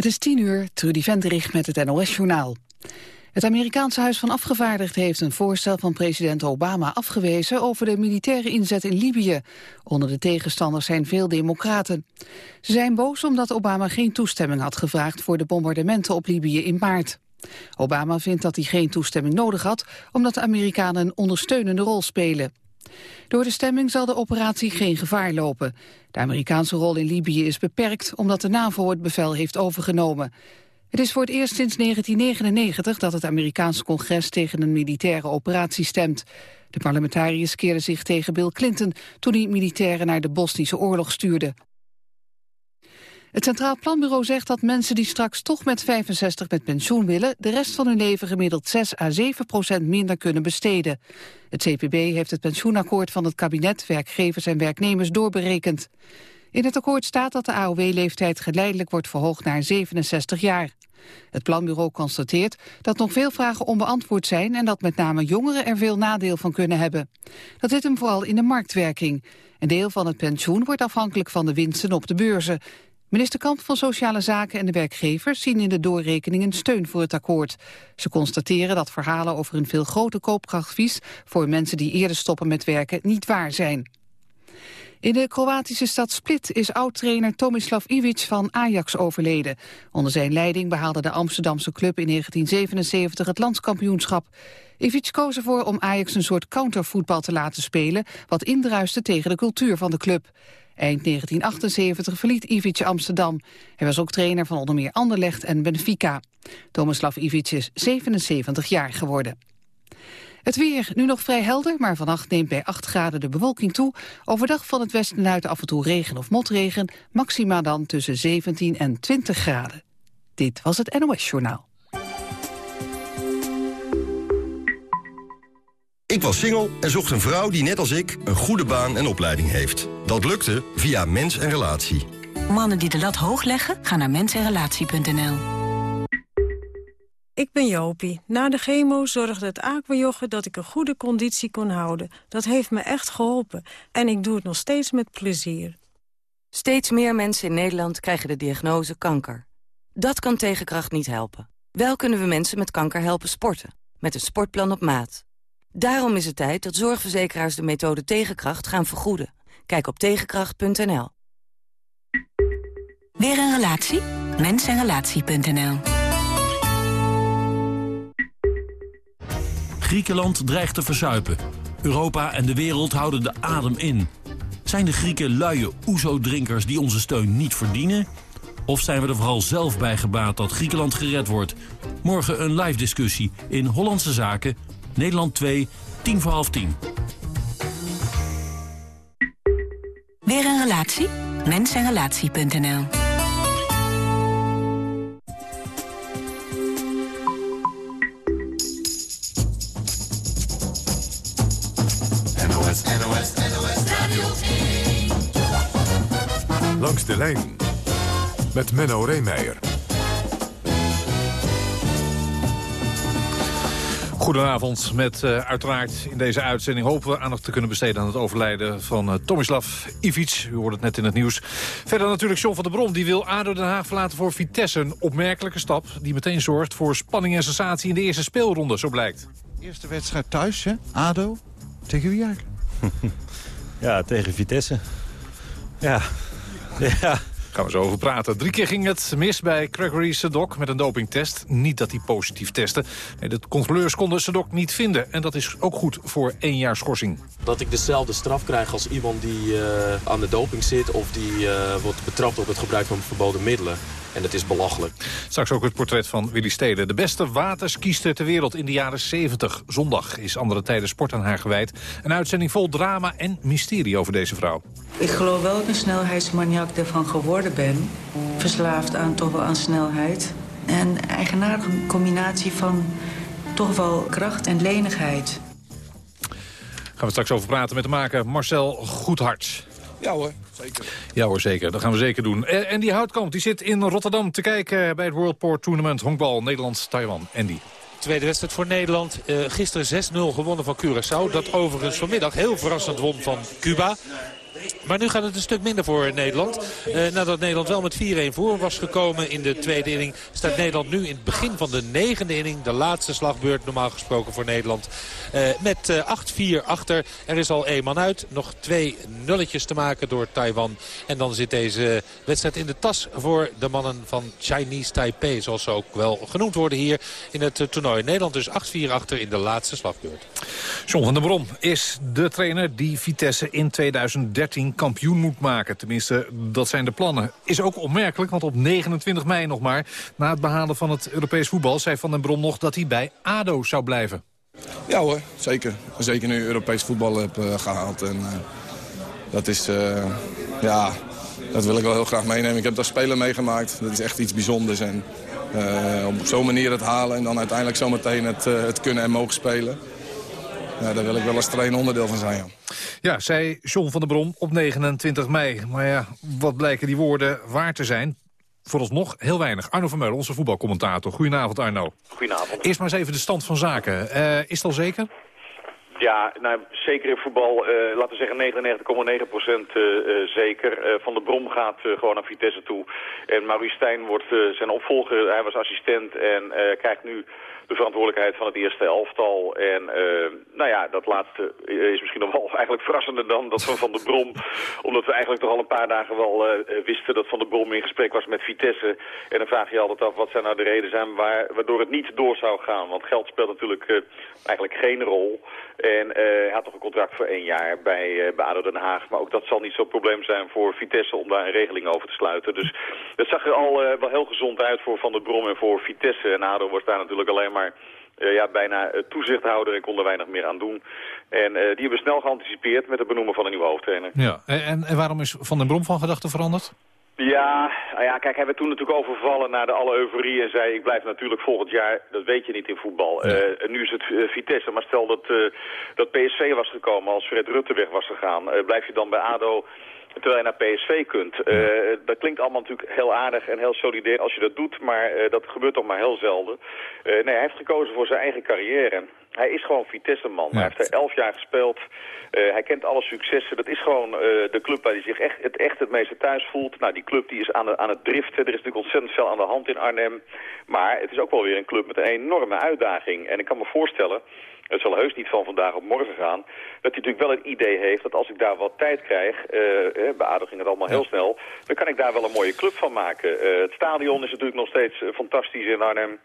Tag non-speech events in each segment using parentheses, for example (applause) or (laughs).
Het is tien uur, Trudy Vendrich met het NOS-journaal. Het Amerikaanse Huis van Afgevaardigden heeft een voorstel van president Obama afgewezen over de militaire inzet in Libië. Onder de tegenstanders zijn veel democraten. Ze zijn boos omdat Obama geen toestemming had gevraagd voor de bombardementen op Libië in maart. Obama vindt dat hij geen toestemming nodig had, omdat de Amerikanen een ondersteunende rol spelen. Door de stemming zal de operatie geen gevaar lopen. De Amerikaanse rol in Libië is beperkt omdat de NAVO het bevel heeft overgenomen. Het is voor het eerst sinds 1999 dat het Amerikaanse congres tegen een militaire operatie stemt. De parlementariërs keerden zich tegen Bill Clinton toen hij militairen naar de Bosnische oorlog stuurde. Het Centraal Planbureau zegt dat mensen die straks toch met 65 met pensioen willen... de rest van hun leven gemiddeld 6 à 7 procent minder kunnen besteden. Het CPB heeft het pensioenakkoord van het kabinet, werkgevers en werknemers doorberekend. In het akkoord staat dat de AOW-leeftijd geleidelijk wordt verhoogd naar 67 jaar. Het planbureau constateert dat nog veel vragen onbeantwoord zijn... en dat met name jongeren er veel nadeel van kunnen hebben. Dat zit hem vooral in de marktwerking. Een deel van het pensioen wordt afhankelijk van de winsten op de beurzen. Minister Kamp van Sociale Zaken en de werkgevers zien in de doorrekeningen steun voor het akkoord. Ze constateren dat verhalen over een veel groter koopkrachtvies voor mensen die eerder stoppen met werken niet waar zijn. In de Kroatische stad Split is oud-trainer Tomislav Ivic van Ajax overleden. Onder zijn leiding behaalde de Amsterdamse club in 1977 het landskampioenschap. Ivic koos ervoor om Ajax een soort countervoetbal te laten spelen... wat indruiste tegen de cultuur van de club. Eind 1978 verliet Ivic Amsterdam. Hij was ook trainer van onder meer Anderlecht en Benfica. Tomislav Ivic is 77 jaar geworden. Het weer, nu nog vrij helder, maar vannacht neemt bij 8 graden de bewolking toe. Overdag van het westen uit af en toe regen of motregen. Maxima dan tussen 17 en 20 graden. Dit was het NOS Journaal. Ik was single en zocht een vrouw die net als ik een goede baan en opleiding heeft. Dat lukte via Mens en Relatie. Mannen die de lat hoog leggen, gaan naar mensenrelatie.nl. Ik ben Jopie. Na de chemo zorgde het aquajoggen dat ik een goede conditie kon houden. Dat heeft me echt geholpen. En ik doe het nog steeds met plezier. Steeds meer mensen in Nederland krijgen de diagnose kanker. Dat kan tegenkracht niet helpen. Wel kunnen we mensen met kanker helpen sporten. Met een sportplan op maat. Daarom is het tijd dat zorgverzekeraars de methode Tegenkracht gaan vergoeden. Kijk op tegenkracht.nl. Weer een relatie? Mensenrelatie.nl Griekenland dreigt te verzuipen. Europa en de wereld houden de adem in. Zijn de Grieken luie oezo-drinkers die onze steun niet verdienen? Of zijn we er vooral zelf bij gebaat dat Griekenland gered wordt? Morgen een live discussie in Hollandse Zaken Nederland 2, 10 voor half 10. Weer een relatie? Mensenrelatie.nl NOS, NOS, NOS Radio 1. Langs de lijn met Menno Reemeijer. Goedenavond met uh, uiteraard in deze uitzending hopen we aandacht te kunnen besteden aan het overlijden van uh, Tomislav Ivic. U hoorde het net in het nieuws. Verder natuurlijk John van der Brom, die wil ADO Den Haag verlaten voor Vitesse. Een opmerkelijke stap die meteen zorgt voor spanning en sensatie in de eerste speelronde, zo blijkt. Eerste wedstrijd thuis, hè? ADO. Tegen wie eigenlijk? (laughs) ja, tegen Vitesse. Ja. ja. Gaan we zo over praten. Drie keer ging het mis bij Gregory Sedok met een dopingtest. Niet dat hij positief testte. Nee, de controleurs konden Sedok niet vinden. En dat is ook goed voor één jaar schorsing. Dat ik dezelfde straf krijg als iemand die uh, aan de doping zit... of die uh, wordt betrapt op het gebruik van verboden middelen. En dat is belachelijk. Straks ook het portret van Willy Steden. De beste waterskiester ter wereld in de jaren 70. Zondag is andere tijden sport aan haar gewijd. Een uitzending vol drama en mysterie over deze vrouw. Ik geloof wel dat ik een snelheidsmaniak ervan geworden ben. Verslaafd aan toch wel aan snelheid. En eigenaardige combinatie van toch wel kracht en lenigheid. Gaan we straks over praten met de maker Marcel Goedhart. Ja hoor, zeker. Ja hoor, zeker. Dat gaan we zeker doen. En Andy Houtkamp die zit in Rotterdam te kijken bij het World Port Tournament honkbal Nederland-Taiwan. Andy. Tweede wedstrijd voor Nederland. Uh, gisteren 6-0 gewonnen van Curaçao. Dat overigens vanmiddag heel verrassend won van Cuba. Maar nu gaat het een stuk minder voor Nederland. Uh, nadat Nederland wel met 4-1 voor was gekomen in de tweede inning... staat Nederland nu in het begin van de negende inning. De laatste slagbeurt normaal gesproken voor Nederland. Uh, met uh, 8-4 achter. Er is al één man uit. Nog twee nulletjes te maken door Taiwan. En dan zit deze wedstrijd in de tas voor de mannen van Chinese Taipei. Zoals ze ook wel genoemd worden hier in het toernooi. Nederland dus 8-4 achter in de laatste slagbeurt. John van der Brom is de trainer die Vitesse in 2013 kampioen moet maken. Tenminste, dat zijn de plannen. Is ook opmerkelijk, want op 29 mei nog maar... na het behalen van het Europees voetbal... zei Van den Brom nog dat hij bij ADO zou blijven. Ja hoor, zeker. Zeker nu Europees voetbal heb uh, gehaald. En, uh, dat is... Uh, ja, dat wil ik wel heel graag meenemen. Ik heb daar spelen meegemaakt. Dat is echt iets bijzonders. En op zo'n manier het halen en dan uiteindelijk zometeen het, het kunnen en mogen spelen. Ja, daar wil ik wel als trainer onderdeel van zijn. Ja. Ja, zei John van der Brom op 29 mei. Maar ja, wat blijken die woorden waar te zijn? Vooralsnog heel weinig. Arno van Meulen, onze voetbalcommentator. Goedenavond, Arno. Goedenavond. Eerst maar eens even de stand van zaken. Uh, is het al zeker? Ja, nou, zeker in voetbal, uh, laten we zeggen 99,9% uh, zeker. Van der Brom gaat gewoon naar Vitesse toe. En Maurice Stijn wordt zijn opvolger. Hij was assistent en krijgt nu de verantwoordelijkheid van het eerste elftal. En uh, nou ja, dat laatste is misschien nog wel (laughs) eigenlijk verrassender dan dat van Van der Brom. (laughs) Omdat we eigenlijk toch al een paar dagen wel uh, wisten dat Van der Brom in gesprek was met Vitesse. En dan vraag je altijd af wat zijn nou de redenen zijn waar, waardoor het niet door zou gaan. Want geld speelt natuurlijk uh, eigenlijk geen rol. En hij had toch een contract voor één jaar bij, bij ADO Den Haag. Maar ook dat zal niet zo'n probleem zijn voor Vitesse om daar een regeling over te sluiten. Dus het zag er al wel heel gezond uit voor Van der Brom en voor Vitesse. En ADO wordt daar natuurlijk alleen maar uh, ja, bijna toezichthouder en kon weinig meer aan doen. En uh, die hebben snel geanticipeerd met het benoemen van een nieuwe hoofdtrainer. Ja, en, en waarom is Van den Brom van gedachten veranderd? Ja, nou ja, kijk, hij werd toen natuurlijk overvallen naar de alle euforie en zei... ik blijf natuurlijk volgend jaar, dat weet je niet in voetbal. Ja. Uh, nu is het uh, Vitesse, maar stel dat, uh, dat PSV was gekomen als Fred Rutte weg was gegaan... blijf je dan bij ADO terwijl je naar PSV kunt. Dat klinkt allemaal natuurlijk heel aardig en heel solidair als je dat doet, maar dat gebeurt toch maar heel zelden. Nee, hij heeft gekozen voor zijn eigen carrière. Hij is gewoon Vitesse-man. Ja. Hij heeft er elf jaar gespeeld. hij kent alle successen. Dat is gewoon de club waar hij zich echt het, echt het meeste thuis voelt. Nou, die club die is aan, de, aan het driften. Er is natuurlijk ontzettend veel aan de hand in Arnhem. Maar het is ook wel weer een club met een enorme uitdaging. En ik kan me voorstellen het zal heus niet van vandaag op morgen gaan, dat hij natuurlijk wel het idee heeft dat als ik daar wat tijd krijg, uh, ging het allemaal heel snel, dan kan ik daar wel een mooie club van maken. Uh, het stadion is natuurlijk nog steeds fantastisch in Arnhem.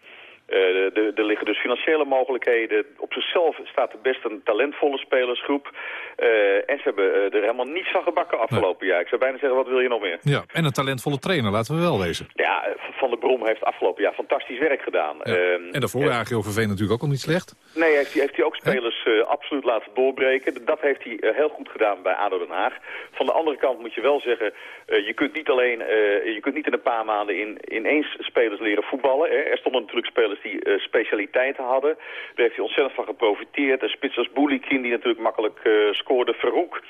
Uh, er liggen dus financiële mogelijkheden. Op zichzelf staat er best een talentvolle spelersgroep. Uh, en ze hebben uh, er helemaal niets van gebakken afgelopen nee. jaar. Ik zou bijna zeggen, wat wil je nog meer? Ja, en een talentvolle trainer, laten we wel wezen. Ja, Van der Brom heeft afgelopen jaar fantastisch werk gedaan. Ja. Ehm, en daarvoor uh, AGOVV natuurlijk ook al niet slecht. Nee, heeft hij, heeft hij ook spelers absoluut laten doorbreken. Dat heeft hij heel goed gedaan bij ADO Den Haag. Van de andere kant moet je wel zeggen, je kunt niet alleen, je kunt niet in een paar maanden in, ineens spelers leren voetballen. Hè. Er stonden natuurlijk spelers die uh, specialiteiten hadden. Daar heeft hij ontzettend van geprofiteerd. Een spits als Boulikin die natuurlijk makkelijk uh, scoorde. Verhoek.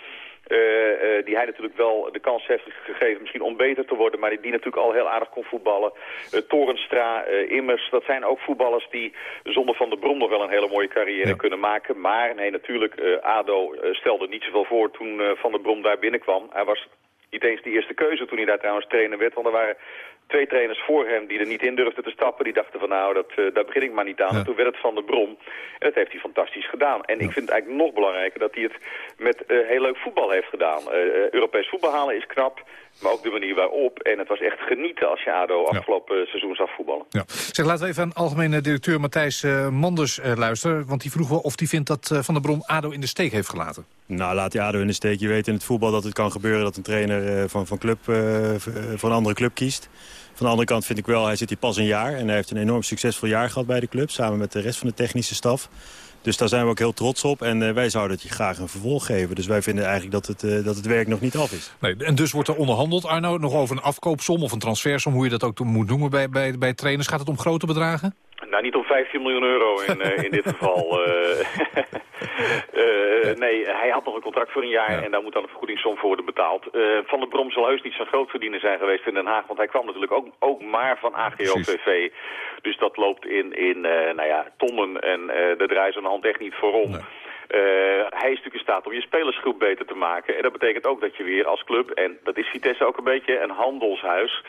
Uh, uh, die hij natuurlijk wel de kans heeft gegeven misschien om beter te worden, maar die, die natuurlijk al heel aardig kon voetballen. Uh, Torenstra, Immers, dat zijn ook voetballers die zonder Van de Brom nog wel een hele mooie carrière ja. kunnen maken. Maar nee, natuurlijk, ADO stelde niet zoveel voor toen Van der Brom daar binnenkwam. Hij was niet eens de eerste keuze toen hij daar trouwens trainer werd, want er waren twee trainers voor hem die er niet in durfden te stappen. Die dachten van nou, dat, uh, daar begin ik maar niet aan. Ja. En toen werd het Van de Brom. En dat heeft hij fantastisch gedaan. En ja. ik vind het eigenlijk nog belangrijker dat hij het met uh, heel leuk voetbal heeft gedaan. Uh, Europees voetbal halen is knap. Maar ook de manier waarop. En het was echt genieten als je ADO afgelopen ja. seizoen zag voetballen. Ja. Zeg, laten we even aan algemene directeur Matthijs uh, Manders uh, luisteren. Want die vroeg wel of hij vindt dat uh, Van der Brom ADO in de steek heeft gelaten. Nou, laat die ADO in de steek. Je weet in het voetbal dat het kan gebeuren dat een trainer van, van, club, van een andere club kiest. Van de andere kant vind ik wel, hij zit hier pas een jaar. En hij heeft een enorm succesvol jaar gehad bij de club. Samen met de rest van de technische staf. Dus daar zijn we ook heel trots op. En uh, wij zouden het je graag een vervolg geven. Dus wij vinden eigenlijk dat het, uh, dat het werk nog niet af is. Nee, en dus wordt er onderhandeld, Arno, nog over een afkoopsom of een transfersom... hoe je dat ook moet noemen bij, bij, bij trainers. Gaat het om grote bedragen? Nou, niet om 15 miljoen euro in, uh, in dit geval. (laughs) nee, hij had nog een contract voor een jaar ja. en daar moet dan een vergoedingssom voor worden betaald. van der Brom zal heus niet zo'n groot verdiener zijn geweest in Den Haag, want hij kwam natuurlijk ook, ook maar van AGO-TV. Dus dat loopt in, in nou ja, tonnen en daar draaien ze een hand echt niet voor om. Nee. Hij is natuurlijk in staat om je spelersgroep beter te maken. En dat betekent ook dat je weer als club, en dat is Vitesse ook een beetje, een handelshuis...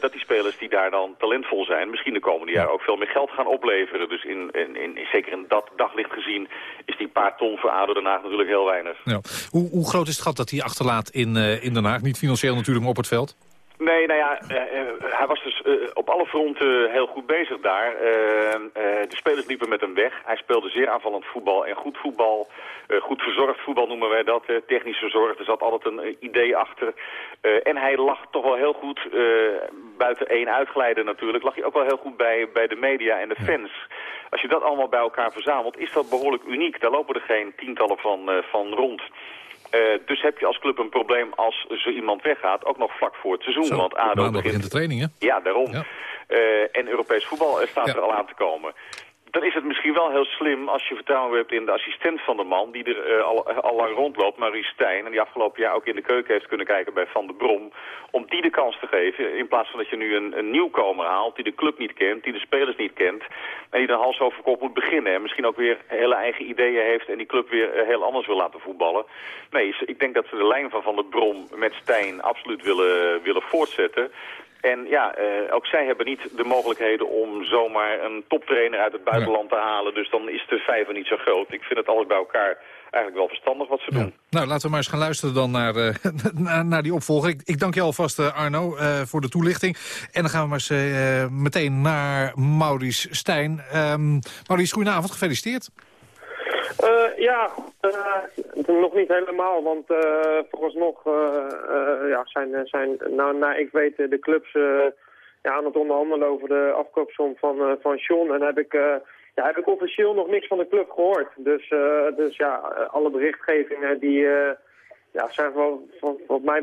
dat die spelers die daar dan talentvol zijn... misschien de komende jaren ook veel meer geld gaan opleveren. Dus in, in, in, zeker in dat daglicht gezien is die paar ton voor ADO Den Haag natuurlijk heel weinig. Ja. Hoe, hoe groot is het gat dat hij achterlaat in, in Den Haag? Niet financieel natuurlijk, maar op het veld? Nee, nou ja, uh, hij was dus uh, op alle fronten heel goed bezig daar. Uh, de spelers liepen met hem weg. Hij speelde zeer aanvallend voetbal en goed voetbal. goed verzorgd voetbal noemen wij dat. technisch verzorgd. Er zat altijd een idee achter. en hij lag toch wel heel goed, buiten één uitglijden natuurlijk, lag hij ook wel heel goed bij, bij de media en de fans. Als je dat allemaal bij elkaar verzamelt, is dat behoorlijk uniek. Daar lopen er geen tientallen van, van rond. Uh, dus heb je als club een probleem als zo iemand weggaat, ook nog vlak voor het seizoen. Zo, want ADO begint de training, hè? Ja, daarom. Ja. Uh, en Europees voetbal staat ja. er al aan te komen dan is het misschien wel heel slim als je vertrouwen hebt in de assistent van de man... die er uh, al, al lang rondloopt, Marie Stijn... en die afgelopen jaar ook in de keuken heeft kunnen kijken bij Van der Brom... om die de kans te geven, in plaats van dat je nu een, een nieuwkomer haalt... die de club niet kent, die de spelers niet kent... en die dan hals over kop moet beginnen... en misschien ook weer hele eigen ideeën heeft... en die club weer uh, heel anders wil laten voetballen. Nee, ik denk dat ze de lijn van Van der Brom met Stijn absoluut willen, willen voortzetten... En ja, uh, ook zij hebben niet de mogelijkheden om zomaar een toptrainer uit het buitenland te halen. Dus dan is de vijver niet zo groot. Ik vind het alles bij elkaar eigenlijk wel verstandig wat ze doen. Nou, laten we maar eens gaan luisteren dan naar, (laughs) uh, naar, naar, die opvolger. Ik, ik, dank je alvast, uh, Arno, uh, voor de toelichting. En dan gaan we maar eens meteen naar Maurice Stijn. Um, Maurice, goedenavond, gefeliciteerd. Uh, ja, uh, nog niet helemaal, want uh, vooralsnog ja, zijn, zijn nou, nou, ik weet de clubs ja, aan het onderhandelen over de afkoopsom van, van John. En heb ik, ja, heb ik officieel nog niks van de club gehoord. Dus, dus ja, alle berichtgevingen die ja, zijn van, van, wat mij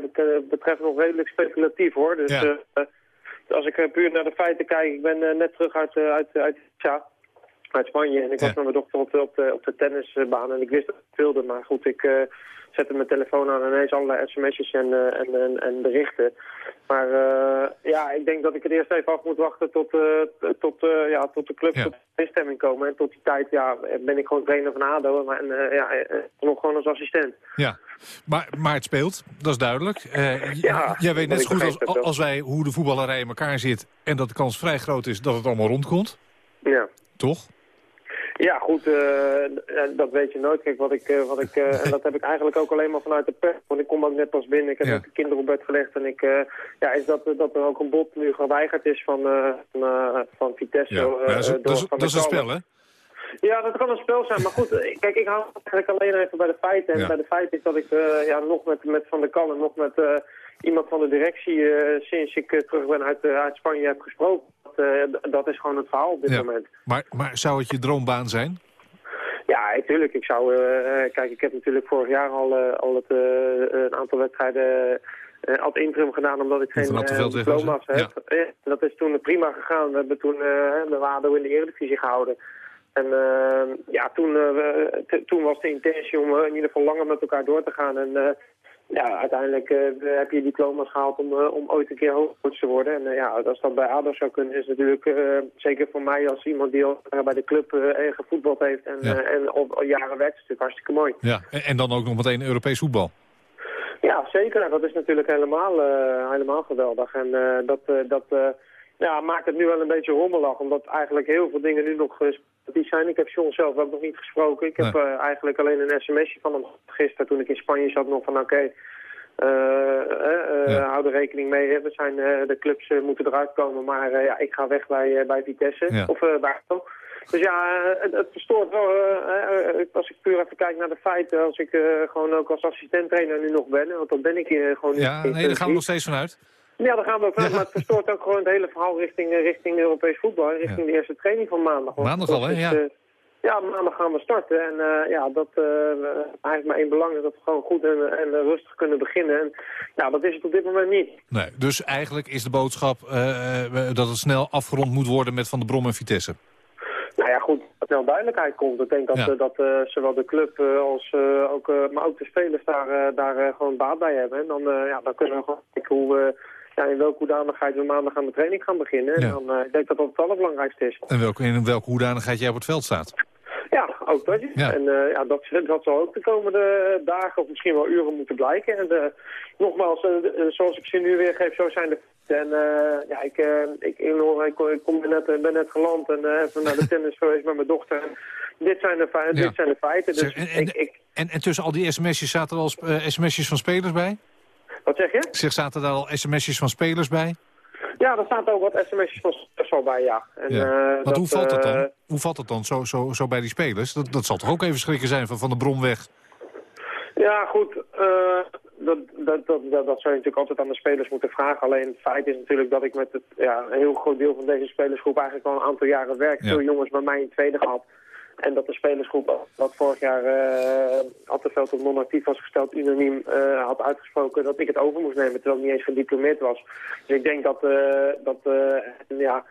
betreft nog redelijk speculatief hoor. Dus ja. als ik puur naar de feiten kijk, ik ben net terug uit, uit, uit ja, uit Spanje. En ik was met mijn dochter op de, op, de, op de tennisbaan en ik wist dat ik wilde. Maar goed, ik uh, zette mijn telefoon aan en ineens allerlei sms'jes en, uh, en, en, en, berichten. Maar uh, ja, ik denk dat ik het eerst even af moet wachten tot, tot, ja, tot de club ja. tot instemming komen. En tot die tijd ja, ben ik gewoon trainer van ADO maar, en ja, nog gewoon als assistent. Ja, maar, maar het speelt, dat is duidelijk. ja, jij weet net zo goed als, als wij hoe de voetballerij in elkaar zit... en dat de kans vrij groot is dat het allemaal rondkomt. Ja. Toch? Ja, goed, uh, dat weet je nooit. Kijk, wat ik, uh, wat ik, uh, en dat heb ik eigenlijk ook alleen maar vanuit de pers. Want ik kom ook net pas binnen, ik heb ja. ook de kinderen op bed gelegd. En ik, ja, is dat, dat er ook een bod nu geweigerd is van, van, van Vitesse. Ja. ja dat is, door, dat, dat is een spel, hè? Ja, dat kan een spel zijn. Maar goed, kijk, ik hou eigenlijk alleen even bij de feiten. En ja. bij de feiten is dat ik ja, nog met, met Van der Kallen, nog met iemand van de directie sinds ik terug ben uit, uit Spanje heb gesproken. Dat, dat is gewoon het verhaal op dit ja. moment. Maar, maar zou het je droombaan zijn? Ja, natuurlijk. Ik zou, kijk, ik heb natuurlijk vorig jaar al, al het, een aantal wedstrijden uh, ad interim gedaan omdat ik geen uh, diploma's heb. Ja. dat is toen prima gegaan. We hebben toen uh, de WADO in de Eredivisie gehouden. En ja, toen, toen was de intentie om in ieder geval langer met elkaar door te gaan. En ja, uiteindelijk uh, heb je diploma's gehaald om, uh, om ooit een keer hoofdcoach te worden. En uh, ja, als dat bij ADO zou kunnen, is natuurlijk zeker voor mij als iemand die al bij de club gevoetbald heeft en, ja. en al, al, jaren werkt, is natuurlijk hartstikke mooi. Ja, en, en dan ook nog meteen Europees voetbal. Ja, zeker. Dat is natuurlijk helemaal, helemaal geweldig. En dat, dat ja, maakt het nu wel een beetje rommelig, omdat eigenlijk heel veel dingen nu nog die zijn. Ik heb John zelf ook nog niet gesproken. Ik heb nee. uh, eigenlijk alleen een sms'je van hem gisteren toen ik in Spanje zat nog van oké, okay, uh, uh, ja. hou er rekening mee. We zijn, de clubs moeten eruit komen, maar ja, ik ga weg bij, bij Vitesse. Ja. Of bij Dus ja, het, het verstoort wel. als ik puur even kijk naar de feiten, als ik gewoon ook als assistent-trainer nu nog ben, want dan ben ik gewoon niet. Ja, nee, daar gaan we nog steeds vanuit. Ja, daar gaan we vanuit, ja. maar het verstoort ook gewoon het hele verhaal richting, richting Europees voetbal. Richting ja. de eerste training van maandag. Maandag al, hè? Ja. Uh, ja, maandag gaan we starten. En uh, ja, dat uh, eigenlijk maar één belang is dat we gewoon goed en, en rustig kunnen beginnen. En ja, dat is het op dit moment niet. Nee, dus eigenlijk is de boodschap dat het snel afgerond moet worden met Van de Brom en Vitesse. Nou ja, goed, dat snel duidelijkheid komt. Ik denk dat, ja. dat uh, zowel de club als uh, ook, maar ook de spelers daar, daar gewoon baat bij hebben. En dan, ja, dan kunnen we gewoon kijken hoe we ja, in welke hoedanigheid we maandag aan de training gaan beginnen. Ja. En dan, uh, ik denk dat dat het allerbelangrijkste is. En welke, in welke hoedanigheid jij op het veld staat? Ja, ook dat. Ja. En eh, ja, dat, (laughs) dat zal ook de komende dagen of misschien wel uren moeten blijken. En eh, nogmaals, eh, eh, zoals ik ze nu weer geef, zo zijn de... En eh, ja, ik, eh, ik, ik, ik, kom- net, ben net geland en eh, even naar de (laughs) tennis geweest met mijn dochter. Dit, zijn de, fei- Ja. dit zijn de feiten. Dus Zeg, en, en, ik, ik, en, en tussen al die sms'jes zaten er al eh, sms'jes van spelers bij? Wat zeg je? Zeg, zaten daar al sms'jes van spelers bij? Ja, er staat ook wat sms'jes van al bij, ja. En, Ja. eh, Want dat, hoe valt dat eh, dan? Hoe valt dat dan zo, zo, zo bij die spelers? Dat, dat zal toch ook even schrikken zijn van Van de Brom weg? Ja, goed. eh, dat, dat, dat, dat, dat zou je natuurlijk altijd aan de spelers moeten vragen. Alleen het feit is natuurlijk dat ik met het, ja, een heel groot deel van deze spelersgroep eigenlijk al een aantal jaren werk. Ja. Veel jongens bij mij in het tweede gehad. En dat de spelersgroep, wat vorig jaar uh, Attenveld op non-actief was gesteld, unaniem eh, had uitgesproken dat ik het over moest nemen, terwijl ik niet eens gediplomeerd was. Dus ik denk dat, eh, dat eh, ja,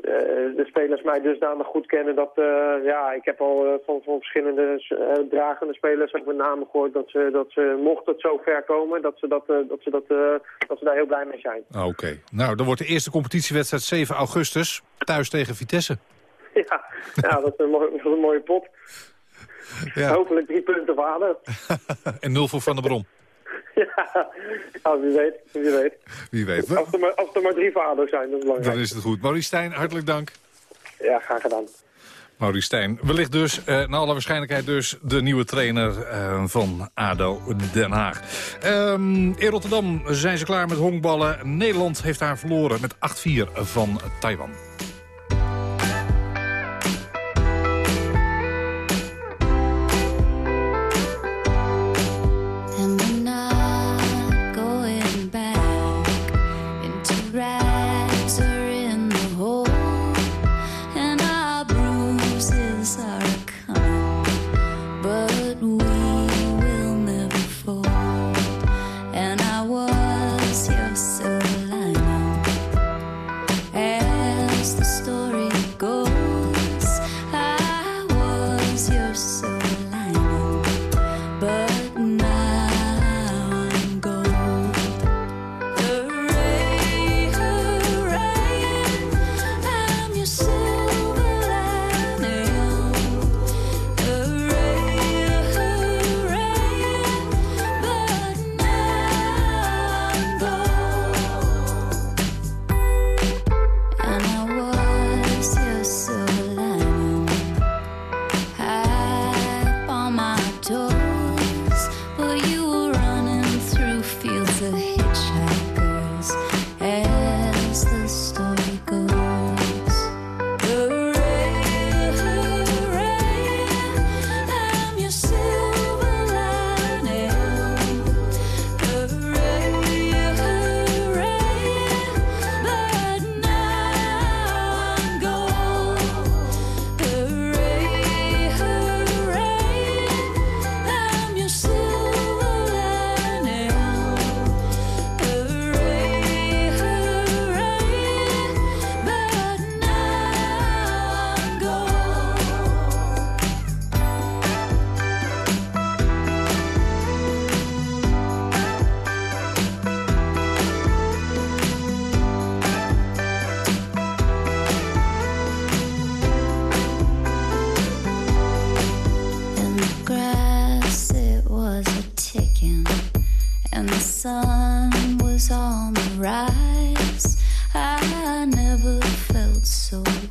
eh, de spelers mij dusdanig goed kennen dat, eh, ja, ik heb al eh, van, verschillende eh, dragende spelers ik met name gehoord dat ze, dat ze, mocht het zo ver komen, dat ze, dat, eh, dat, ze, dat, eh, dat ze daar heel blij mee zijn. Ah, Oké. Nou, dan wordt de eerste competitiewedstrijd 7 augustus, thuis tegen Vitesse. (laughs) Ja, ja dat, is een mooie, dat is een mooie pot. Ja. Hopelijk drie punten vader. (laughs) en nul voor Van der Brom. (laughs) Ja, ja, wie weet, wie weet. Wie weet. Als er maar, als er maar drie vaders zijn, dat is belangrijk. Dan is het goed. Maurice Stijn, hartelijk dank. Ja, graag gedaan. Maurice Stijn. Wellicht dus, eh, naar alle waarschijnlijkheid dus, de nieuwe trainer eh, van ADO Den Haag. Ehm, in Rotterdam zijn ze klaar met honkballen. Nederland heeft daar verloren met 8-4 van Taiwan.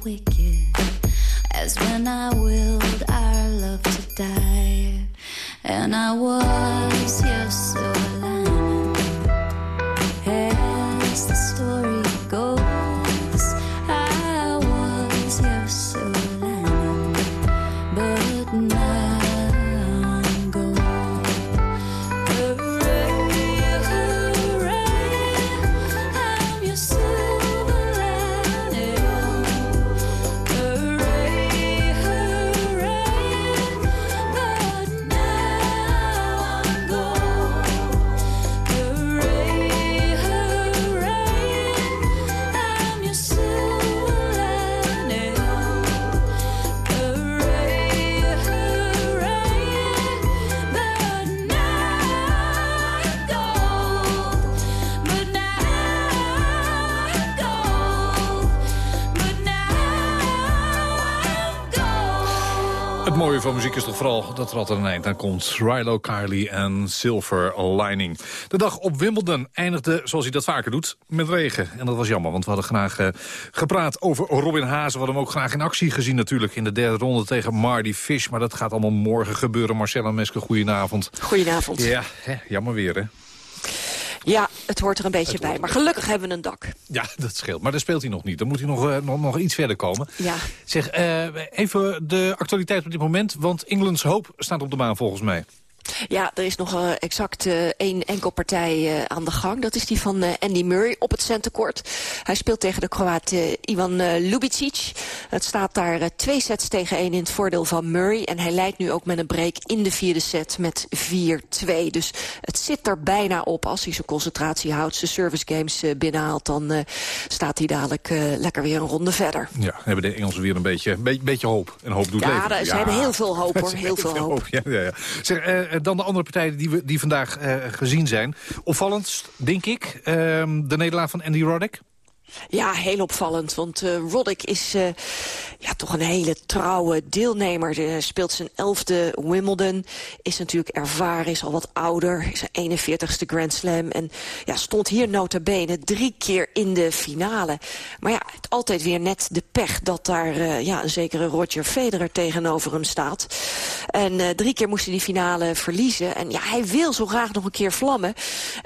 Wicked. As when I willed our love to die, and I was dat er altijd een eind aan komt. Rilo Kiley en Silver Lining. De dag op Wimbledon eindigde, zoals hij dat vaker doet, met regen. En dat was jammer, want we hadden graag uh, gepraat over Robin Hazen. We hadden hem ook graag in actie gezien natuurlijk in de derde ronde tegen Marty Fish. Maar dat gaat allemaal morgen gebeuren. Marcella Meske, goedenavond. Goedenavond. Ja, hè, jammer weer hè. Ja, het hoort er een beetje bij. Maar gelukkig hebben we een dak. Ja, dat scheelt. Maar daar speelt hij nog niet. Dan moet hij nog, uh, nog, nog iets verder komen. Ja. Zeg, uh, even de actualiteit op dit moment. Want Englands hoop staat op de baan volgens mij. Ja, er is nog uh, exact uh, één enkel partij uh, aan de gang. Dat is die van Andy Murray op het centercourt. Hij speelt tegen de Kroaat Ivan Lubicic. Het staat daar twee sets tegen één in het voordeel van Murray. En hij leidt nu ook met een break in de vierde set met 4-2. Dus het zit er bijna op. Als hij zijn concentratie houdt, zijn service games binnenhaalt... dan staat hij dadelijk lekker weer een ronde verder. Ja, hebben de Engelsen weer een beetje, een beetje, hoop. En hoop doet ja, leven. Ze ja, hebben heel veel hoop, hoor. (laughs) Heel veel hoop. hoop. Ja, ja, ja. Zeg, dan de andere partijen die, we, die vandaag uh, gezien zijn. Opvallend, denk ik, uh, de nederlaag van Andy Roddick. Ja, heel opvallend, want uh, Roddick is uh, ja, toch een hele trouwe deelnemer. Hij speelt zijn elfde Wimbledon, is natuurlijk ervaren, is al wat ouder. Is zijn 41ste Grand Slam en ja, stond hier nota bene drie keer in de finale. Maar ja, het altijd weer net de pech dat daar ja, een zekere Roger Federer tegenover hem staat. En drie keer moest hij die finale verliezen. En ja, hij wil zo graag nog een keer vlammen.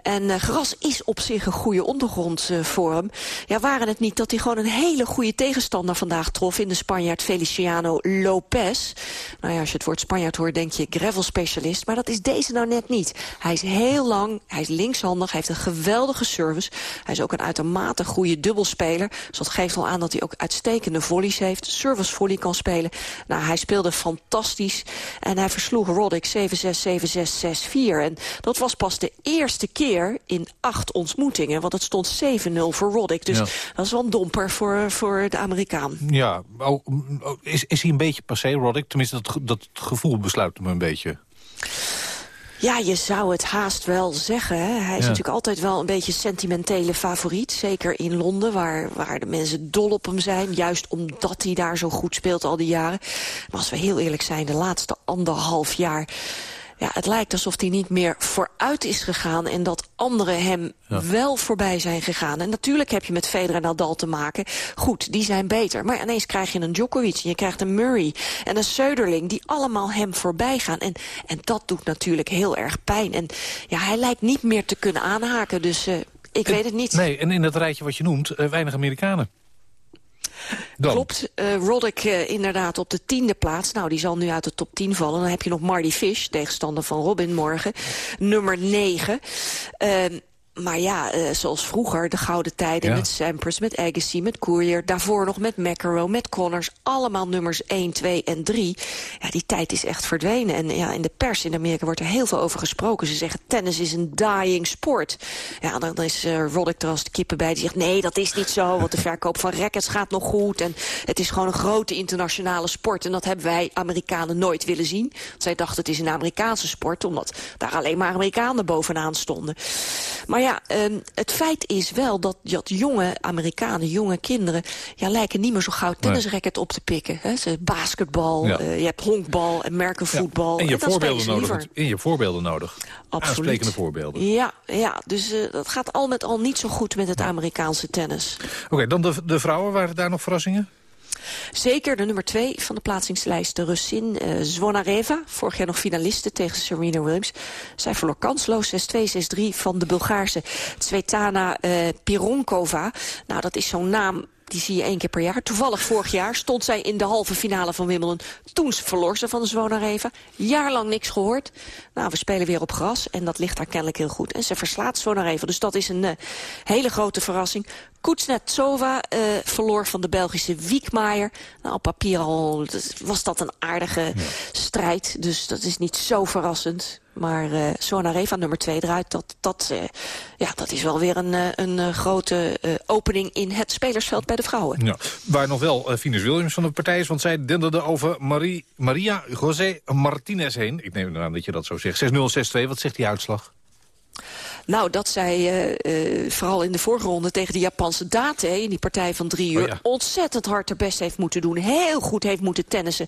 En gras is op zich een goede ondergrond voor hem. Ja, waren het niet dat hij gewoon een hele goede tegenstander vandaag trof... in de Spanjaard Feliciano Lopez. Nou ja, als je het woord Spanjaard hoort, denk je gravel-specialist. Maar dat is deze nou net niet. Hij is heel lang, hij is linkshandig, heeft een geweldige service. Hij is ook een uitermate goede dubbelspeler. Dus dat geeft al aan dat hij ook uitstekende volleys heeft. Service volley kan spelen. Nou, hij speelde fantastisch. En hij versloeg Roddick 7-6, 7-6, 6-4. En dat was pas de eerste keer in acht ontmoetingen. Want het stond 7-0 voor Roddick. Dus ja. dat is wel een domper voor, voor de Amerikaan. Ja, oh, is, is hij een beetje passé, Roddick? Tenminste, dat, dat gevoel besluit me een beetje. Ja, je zou het haast wel zeggen. Hè? Hij is ja. natuurlijk altijd wel een beetje sentimentele favoriet. Zeker in Londen, waar, waar de mensen dol op hem zijn. Juist omdat hij daar zo goed speelt al die jaren. Maar als we heel eerlijk zijn, de laatste anderhalf jaar... Ja, het lijkt alsof hij niet meer vooruit is gegaan... en dat anderen hem ja. wel voorbij zijn gegaan. En natuurlijk heb je met Federer en Nadal te maken. Goed, die zijn beter. Maar ineens krijg je een Djokovic en je krijgt een Murray... en een Söderling die allemaal hem voorbij gaan. En, en dat doet natuurlijk heel erg pijn. En ja, hij lijkt niet meer te kunnen aanhaken, dus uh, ik en, weet het niet. Nee, en in dat rijtje wat je noemt, uh, weinig Amerikanen. Klopt. Uh, Roddick uh, inderdaad op de tiende plaats. Nou, die zal nu uit de top 10 vallen. Dan heb je nog Marty Fish, tegenstander van Robin morgen. Nummer 9. Uh, maar ja, uh, zoals vroeger, de gouden tijden ja. met Sampras, met Agassi, met Courier. Daarvoor nog met McEnroe, met Connors. Allemaal nummers 1, 2 en 3. Ja, die tijd is echt verdwenen. En ja, in de pers in Amerika wordt er heel veel over gesproken. Ze zeggen, tennis is een dying sport. Ja, dan is uh, Roddick er als de kippen bij. Die zegt, nee, dat is niet zo. Want de verkoop van rackets gaat nog goed. En het is gewoon een grote internationale sport. En dat hebben wij Amerikanen nooit willen zien. Want zij dachten, het is een Amerikaanse sport. Omdat daar alleen maar Amerikanen bovenaan stonden. Maar ja, ja, um, het feit is wel dat, dat jonge Amerikanen, jonge kinderen... Ja, lijken niet meer zo gauw tennisracket nee. op te pikken. Hè? Ze basketbal, ja. uh, je hebt honkbal, American voetbal. Ja. En je en voorbeelden nodig. En je voorbeelden nodig. Absoluut. Aansprekende voorbeelden. Ja, ja dus uh, dat gaat al met al niet zo goed met het Amerikaanse tennis. Oké, okay, dan de, de vrouwen. Waren daar nog verrassingen? Zeker de nummer twee van de plaatsingslijst, de Russin uh, Zvonareva. Vorig jaar nog finaliste tegen Serena Williams. Zij verloor kansloos 6-2, 6-3 van de Bulgaarse Tsvetana uh, Pironkova. Nou, dat is zo'n naam die zie je één keer per jaar. Toevallig vorig jaar stond zij in de halve finale van Wimbledon. Toen verloor ze van de Zvonareva. Jaarlang niks gehoord. Nou, we spelen weer op gras en dat ligt haar kennelijk heel goed. En ze verslaat Zvonareva, dus dat is een uh, hele grote verrassing. Kuznetsova uh, verloor van de Belgische Wiekmaier. Nou, op papier al was dat een aardige ja. strijd, dus dat is niet zo verrassend. Maar uh, Sonareva nummer 2 eruit, dat, dat, uh, ja, dat is wel weer een, een uh, grote opening in het spelersveld bij de vrouwen. Ja, waar nog wel Venus Williams van de partij is, want zij denderde over Marie, Maria José Martinez heen. Ik neem aan dat je dat zo zegt. 6-0, 6-2, wat zegt die uitslag? Nou, dat zij uh, uh, vooral in de vorige ronde tegen de Japanse Date... in die partij van drie uur, Oh ja. ontzettend hard haar best heeft moeten doen. Heel goed heeft moeten tennissen.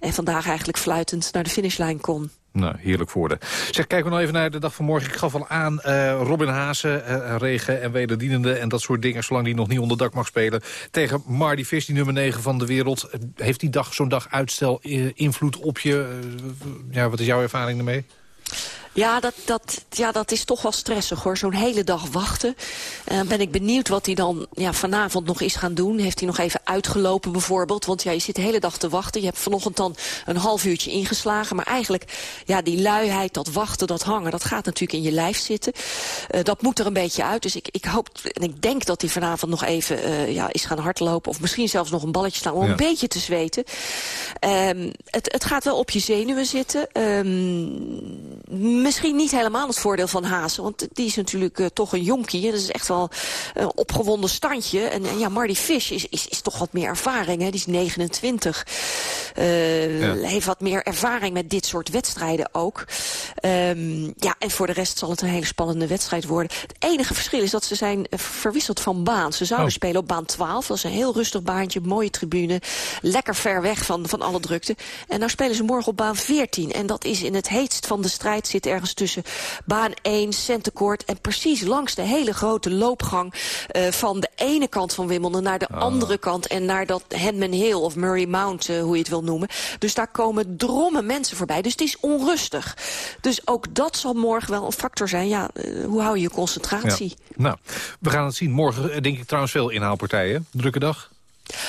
En vandaag eigenlijk fluitend naar de finishlijn kon. Nou, heerlijk voor de. Zeg, kijken we nou even naar de dag van morgen. Ik gaf al aan, eh, Robin Haase, eh, regen en wederdienende... en dat soort dingen, zolang die nog niet onder dak mag spelen. Tegen Marty Fish, die nummer 9 van de wereld. Eh, Heeft die dag, zo'n dag uitstel eh, invloed op je? Eh, ja, wat is jouw ervaring ermee? Ja, dat, dat, ja, dat is toch wel stressig hoor. Zo'n hele dag wachten. En dan ben ik benieuwd wat hij dan ja, vanavond nog is gaan doen. Heeft hij nog even uitgelopen bijvoorbeeld? Want ja, je zit de hele dag te wachten. Je hebt vanochtend dan een half uurtje ingeslagen. Maar eigenlijk, ja, die luiheid, dat wachten, dat hangen... dat gaat natuurlijk in je lijf zitten. Uh, dat moet er een beetje uit. Dus ik, ik hoop en ik denk dat hij vanavond nog even uh, ja, is gaan hardlopen. Of misschien zelfs nog een balletje slaan om Ja. een beetje te zweten. Um, het, het gaat wel op je zenuwen zitten. Um, misschien niet helemaal het voordeel van Hazen. Want die is natuurlijk uh, toch een jonkie. Dat is echt wel een opgewonden standje. En, en ja, Marty Fish is, is, is toch wat meer ervaring. Hè? Die is 29. Uh, ja. Heeft wat meer ervaring met dit soort wedstrijden ook. Um, ja, en voor de rest zal het een hele spannende wedstrijd worden. Het enige verschil is dat ze zijn verwisseld van baan. Ze zouden oh. spelen op baan 12. Dat is een heel rustig baantje, mooie tribune. Lekker ver weg van, van alle drukte. En nou spelen ze morgen op baan 14. En dat is in het heetst van de strijd. Zit ergens tussen baan 1, centercourt... en precies langs de hele grote loopgang... Uh, van de ene kant van Wimbledon naar de oh. andere kant... en naar dat Henman Hill of Murray Mount, uh, hoe je het wil noemen. Dus daar komen drommen mensen voorbij. Dus het is onrustig. Dus ook dat zal morgen wel een factor zijn. Ja, uh, hoe hou je je concentratie? Ja. Nou, we gaan het zien. Morgen denk ik trouwens veel inhaalpartijen. Drukke dag.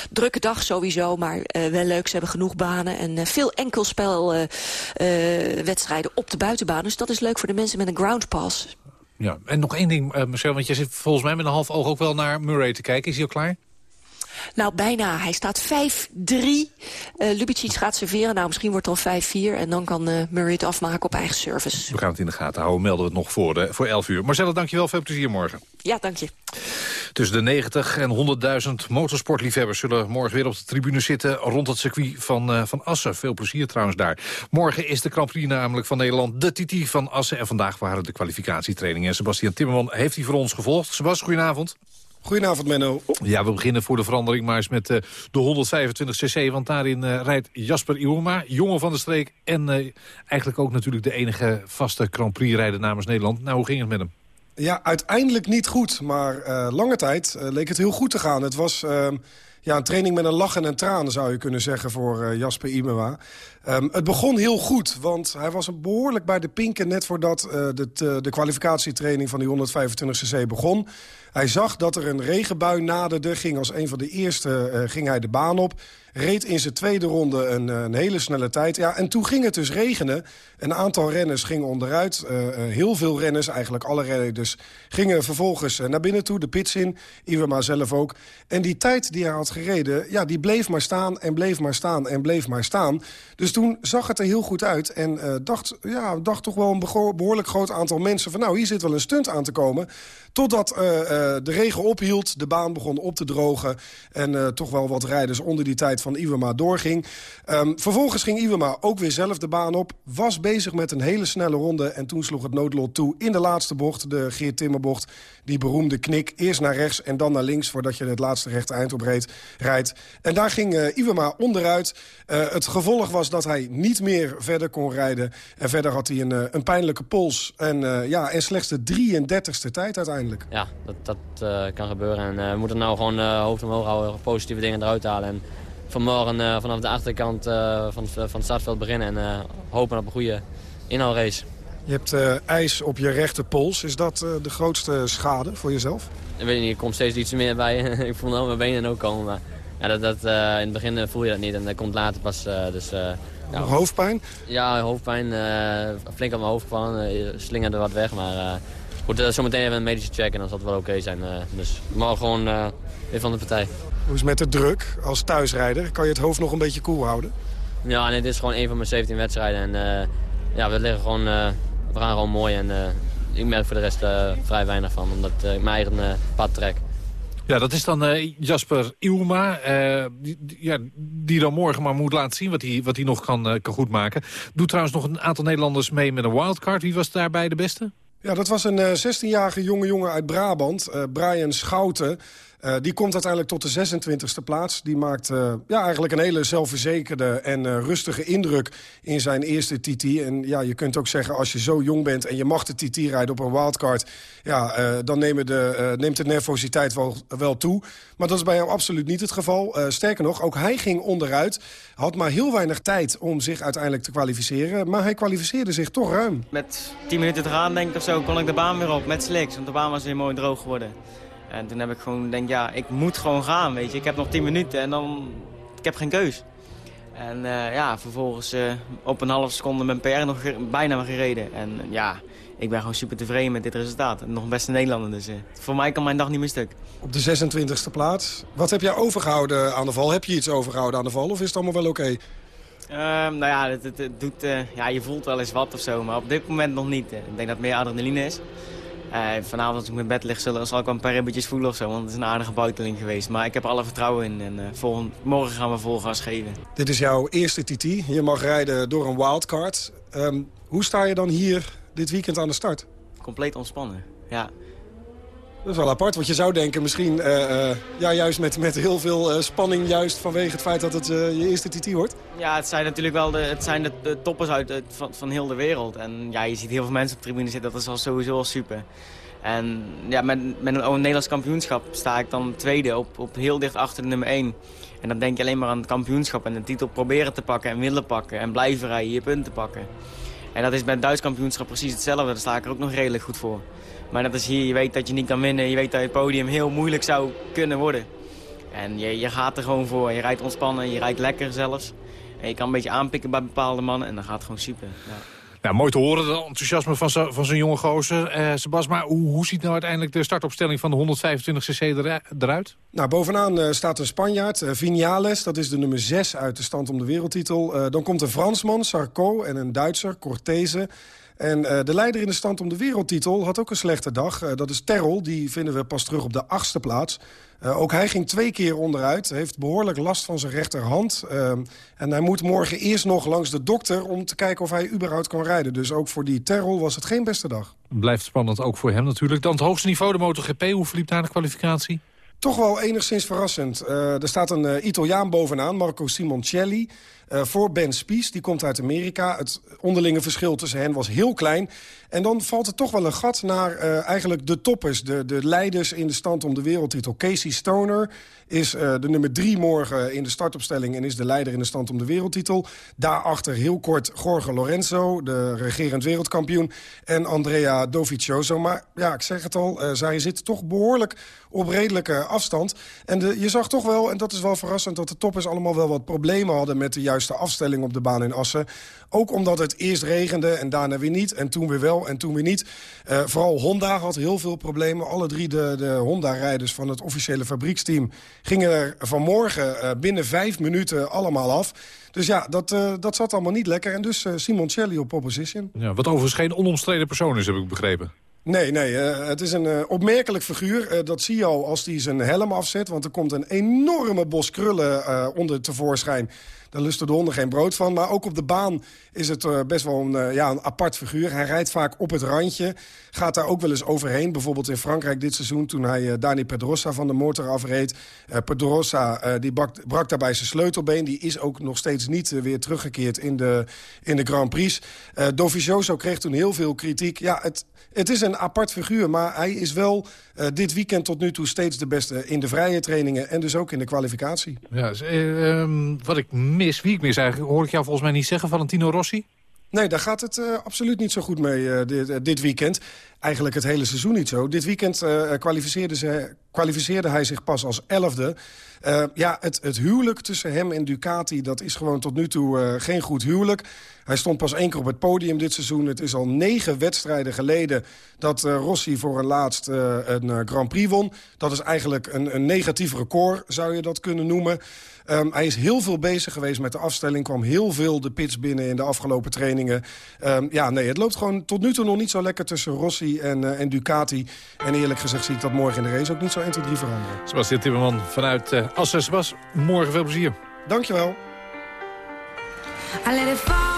Drukke dag sowieso, maar uh, wel leuk. Ze hebben genoeg banen en uh, veel enkelspel uh, wedstrijden op de buitenbaan. Dus dat is leuk voor de mensen met een ground pass. Ja, en nog één ding, Marcel, want jij zit volgens mij met een half oog ook wel naar Murray te kijken. Is hij al klaar? Nou, bijna. Hij staat 5-3. Uh, Lubicic gaat serveren. Nou, misschien wordt het al 5-4. En dan kan uh, Murray het afmaken op eigen service. We gaan het in de gaten houden. Melden we het nog voor, uh, voor 11 uur. Marcella, dankjewel. Veel plezier morgen. Ja, dank je. Tussen de 90 en 100.000 motorsportliefhebbers zullen morgen weer op de tribune zitten rond het circuit van, uh, van Assen. Veel plezier trouwens daar. Morgen is de Grand Prix namelijk van Nederland de TT van Assen. En vandaag waren de kwalificatietrainingen. En Sebastian Timmerman heeft die voor ons gevolgd. Sebastian, goedenavond. Goedenavond, Menno. Ja, we beginnen voor de verandering maar eens met uh, de 125cc. Want daarin uh, rijdt Jasper Iwoma, jongen van de streek... en uh, eigenlijk ook natuurlijk de enige vaste Grand Prix-rijder namens Nederland. Nou, hoe ging het met hem? Ja, uiteindelijk niet goed. Maar lange tijd leek het heel goed te gaan. Het was uh, ja, een training met een lach en een traan, zou je kunnen zeggen, voor uh, Jasper Imewa. Um, het begon heel goed, want hij was behoorlijk bij de pinken... net voordat uh, de, de kwalificatietraining van die 125cc begon. Hij zag dat er een regenbui naderde, ging als een van de eerste ging hij de baan op... reed in zijn tweede ronde een, een, hele snelle tijd. Ja, en toen ging het dus regenen. Een aantal renners gingen onderuit. Uh, heel veel renners, eigenlijk alle renners, dus gingen vervolgens naar binnen toe. De pits in, Iwema zelf ook. En die tijd die hij had gereden, ja, die bleef maar staan en bleef maar staan en bleef maar staan. Dus toen zag het er heel goed uit. En dacht, ja, dacht toch wel een behoorlijk groot aantal mensen... van nou, hier zit wel een stunt aan te komen. Totdat de regen ophield, de baan begon op te drogen... en toch wel wat rijders onder die tijd van Iwema doorging. Um, vervolgens ging Iwema ook weer zelf de baan op. Was bezig met een hele snelle ronde. En toen sloeg het noodlot toe in de laatste bocht, de Geert Timmerbocht. Die beroemde knik, eerst naar rechts en dan naar links... voordat je het laatste rechte eind op reed, rijdt. En daar ging uh, Iwema onderuit. Uh, het gevolg was dat hij niet meer verder kon rijden. En verder had hij een, uh, een pijnlijke pols. En, ja, en slechts de 33ste tijd uiteindelijk. Ja, dat, dat kan gebeuren. En we moeten nou gewoon hoofd omhoog houden, positieve dingen eruit halen. En vanmorgen uh, vanaf de achterkant uh, van, van het startveld beginnen en uh, hopen op een goede inhaalrace. Je hebt uh, ijs op je rechterpols. Is dat uh, de grootste schade voor jezelf? Ik weet niet, er komt steeds iets meer bij. (laughs) ik voel nou mijn benen ook komen. Maar ja, dat, dat, uh, in het begin voel je dat niet en dat komt later pas. dus, hoofdpijn? Ja, hoofdpijn. flink aan mijn hoofd gevallen. slingerde wat weg, maar... Goed, zometeen even een medische check en dan zal het wel oké okay zijn. dus maar gewoon weer van de partij. Hoe is het met de druk als thuisrijder? Kan je het hoofd nog een beetje koel cool houden? Ja, nee, dit is gewoon een van mijn 17 wedstrijden. En uh, ja, we liggen gewoon, uh, we gaan gewoon mooi. En uh, ik merk voor de rest vrij weinig van, omdat ik mijn eigen pad trek. Ja, dat is dan Jasper Iwma, die, ja, die dan morgen maar moet laten zien wat hij, wat hij nog kan, kan goedmaken. Doet trouwens nog een aantal Nederlanders mee met een wildcard. Wie was daarbij de beste? Ja, dat was een 16-jarige jonge jongen uit Brabant, Brian Schouten. Uh, die komt uiteindelijk tot de 26e plaats. Die maakt uh, ja, eigenlijk een hele zelfverzekerde en uh, rustige indruk in zijn eerste TT. En ja, je kunt ook zeggen, als je zo jong bent en je mag de TT rijden op een wildcard... Ja, dan de, neemt de nervositeit wel, wel toe. Maar dat is bij hem absoluut niet het geval. sterker nog, ook hij ging onderuit. Had maar heel weinig tijd om zich uiteindelijk te kwalificeren. Maar hij kwalificeerde zich toch ruim. Met 10 minuten te gaan, denk ik of zo, kon ik de baan weer op met slicks. Want de baan was weer mooi droog geworden. En toen heb ik gewoon denk ja, ik moet gewoon gaan, weet je. Ik heb nog 10 minuten en dan, ik heb geen keus. En uh, ja, vervolgens uh, op een halve seconde mijn PR nog bijna gereden. En uh, ja, ik ben gewoon super tevreden met dit resultaat. Nog beste Nederlander, dus voor mij kan mijn dag niet meer stuk. Op de 26e plaats. Wat heb jij overgehouden aan de val? Heb je iets overgehouden aan de val of is het allemaal wel oké? Okay? Ehm, nou ja, het, het, het doet, ja, je voelt wel eens wat of zo, maar op dit moment nog niet. Ik denk dat het meer adrenaline is. Uh, vanavond als ik met bed lig zal, zal ik wel een paar ribbetjes voelen of zo. Want het is een aardige buiteling geweest. Maar ik heb alle vertrouwen in. En uh, volgend, morgen gaan we vol gas geven. Dit is jouw eerste TT. Je mag rijden door een wildcard. Um, hoe sta je dan hier dit weekend aan de start? Compleet ontspannen, ja. Dat is wel apart, want je zou denken misschien uh, uh, ja, juist met, met heel veel uh, spanning... juist vanwege het feit dat het je eerste TT wordt. Ja, het zijn natuurlijk wel de, het zijn de, toppers uit, van, van heel de wereld. En ja, je ziet heel veel mensen op de tribune zitten, dat is al sowieso al super. En ja, met, met een, Nederlands kampioenschap sta ik dan tweede op, op heel dicht achter de nummer 1. En dan denk je alleen maar aan het kampioenschap en de titel proberen te pakken en willen pakken. En blijven rijden, je punten pakken. En dat is bij het Duits kampioenschap precies hetzelfde, daar sta ik er ook nog redelijk goed voor. Maar dat is hier, je weet dat je niet kan winnen. Je weet dat het podium heel moeilijk zou kunnen worden. En je, je gaat er gewoon voor. Je rijdt ontspannen, je rijdt lekker zelfs. En je kan een beetje aanpikken bij bepaalde mannen en dan gaat het gewoon super. Ja. Nou, mooi te horen, het enthousiasme van zo'n zo jonge gozer. Uh, Sebas, maar hoe, hoe, ziet nou uiteindelijk de startopstelling van de 125cc eruit? Nou, bovenaan uh, staat een Spanjaard, uh, Vinales. Dat is de nummer 6 uit de stand om de wereldtitel. dan komt een Fransman, Sarko, en een Duitser, Cortese. En uh, de leider in de stand om de wereldtitel had ook een slechte dag. Uh, dat is Terrell, die vinden we pas terug op de achtste plaats. Uh, ook hij ging twee keer onderuit, heeft behoorlijk last van zijn rechterhand. en hij moet morgen eerst nog langs de dokter om te kijken of hij überhaupt kan rijden. Dus ook voor die Terrell was het geen beste dag. Blijft spannend, ook voor hem natuurlijk. Dan het hoogste niveau, de MotoGP. Hoe verliep daar de kwalificatie? Toch wel enigszins verrassend. er staat een Italiaan bovenaan, Marco Simoncelli... Uh, voor Ben Spies, die komt uit Amerika. Het onderlinge verschil tussen hen was heel klein. En dan valt er toch wel een gat naar uh, eigenlijk de toppers. De, de leiders in de stand om de wereldtitel. Casey Stoner is uh, de nummer drie morgen in de startopstelling... en is de leider in de stand om de wereldtitel. Daarachter heel kort Jorge Lorenzo, de regerend wereldkampioen... en Andrea Dovizioso. Maar ja, ik zeg het al, zij zitten toch behoorlijk op redelijke afstand. En de, je zag toch wel, en dat is wel verrassend... dat de toppers allemaal wel wat problemen hadden met de juiste afstelling op de baan in Assen. Ook omdat het eerst regende en daarna weer niet. En toen weer wel en toen weer niet. Uh, vooral Honda had heel veel problemen. Alle drie de, de Honda-rijders van het officiële fabrieksteam... gingen er vanmorgen uh, binnen vijf minuten allemaal af. Dus ja, dat, uh, dat zat allemaal niet lekker. En dus Simoncelli op opposition. Ja, wat overigens geen onomstreden persoon is, heb ik begrepen. Nee, nee. Uh, het is een uh, opmerkelijk figuur. Uh, dat zie je al als hij zijn helm afzet. Want er komt een enorme bos krullen onder tevoorschijn. Daar lusten de honden geen brood van. Maar ook op de baan is het uh, best wel een, uh, ja, een apart figuur. Hij rijdt vaak op het randje. Gaat daar ook wel eens overheen. Bijvoorbeeld in Frankrijk dit seizoen toen hij uh, Dani Pedrosa van de motor afreed. Pedrosa die brak, brak daarbij zijn sleutelbeen. Die is ook nog steeds niet weer teruggekeerd in de, in de Grand Prix. Uh, Dovizioso kreeg toen heel veel kritiek. Ja, het, het is een apart figuur, maar hij is wel dit weekend tot nu toe steeds de beste in de vrije trainingen en dus ook in de kwalificatie. Ja, uh, wat ik mis, wie ik mis eigenlijk, hoor ik jou volgens mij niet zeggen, Valentino Rossi? Nee, daar gaat het uh, absoluut niet zo goed mee uh, dit, dit, weekend. Eigenlijk het hele seizoen niet zo. Dit weekend uh, kwalificeerde, ze, kwalificeerde hij zich pas als elfde. ja, het, het, huwelijk tussen hem en Ducati... dat is gewoon tot nu toe geen goed huwelijk. Hij stond pas één keer op het podium dit seizoen. Het is al negen wedstrijden geleden dat Rossi voor een laatst een Grand Prix won. Dat is eigenlijk een, een negatief record, zou je dat kunnen noemen. Um, hij is heel veel bezig geweest met de afstelling. Kwam heel veel de pits binnen in de afgelopen trainingen. Um, ja, nee, het loopt gewoon tot nu toe nog niet zo lekker tussen Rossi en, uh, en Ducati. En eerlijk gezegd zie ik dat morgen in de race ook niet zo 1, 2, 3 veranderen. Sebastian Timmerman vanuit uh, Assen. Sebas, morgen veel plezier. Dankjewel. I let it fall,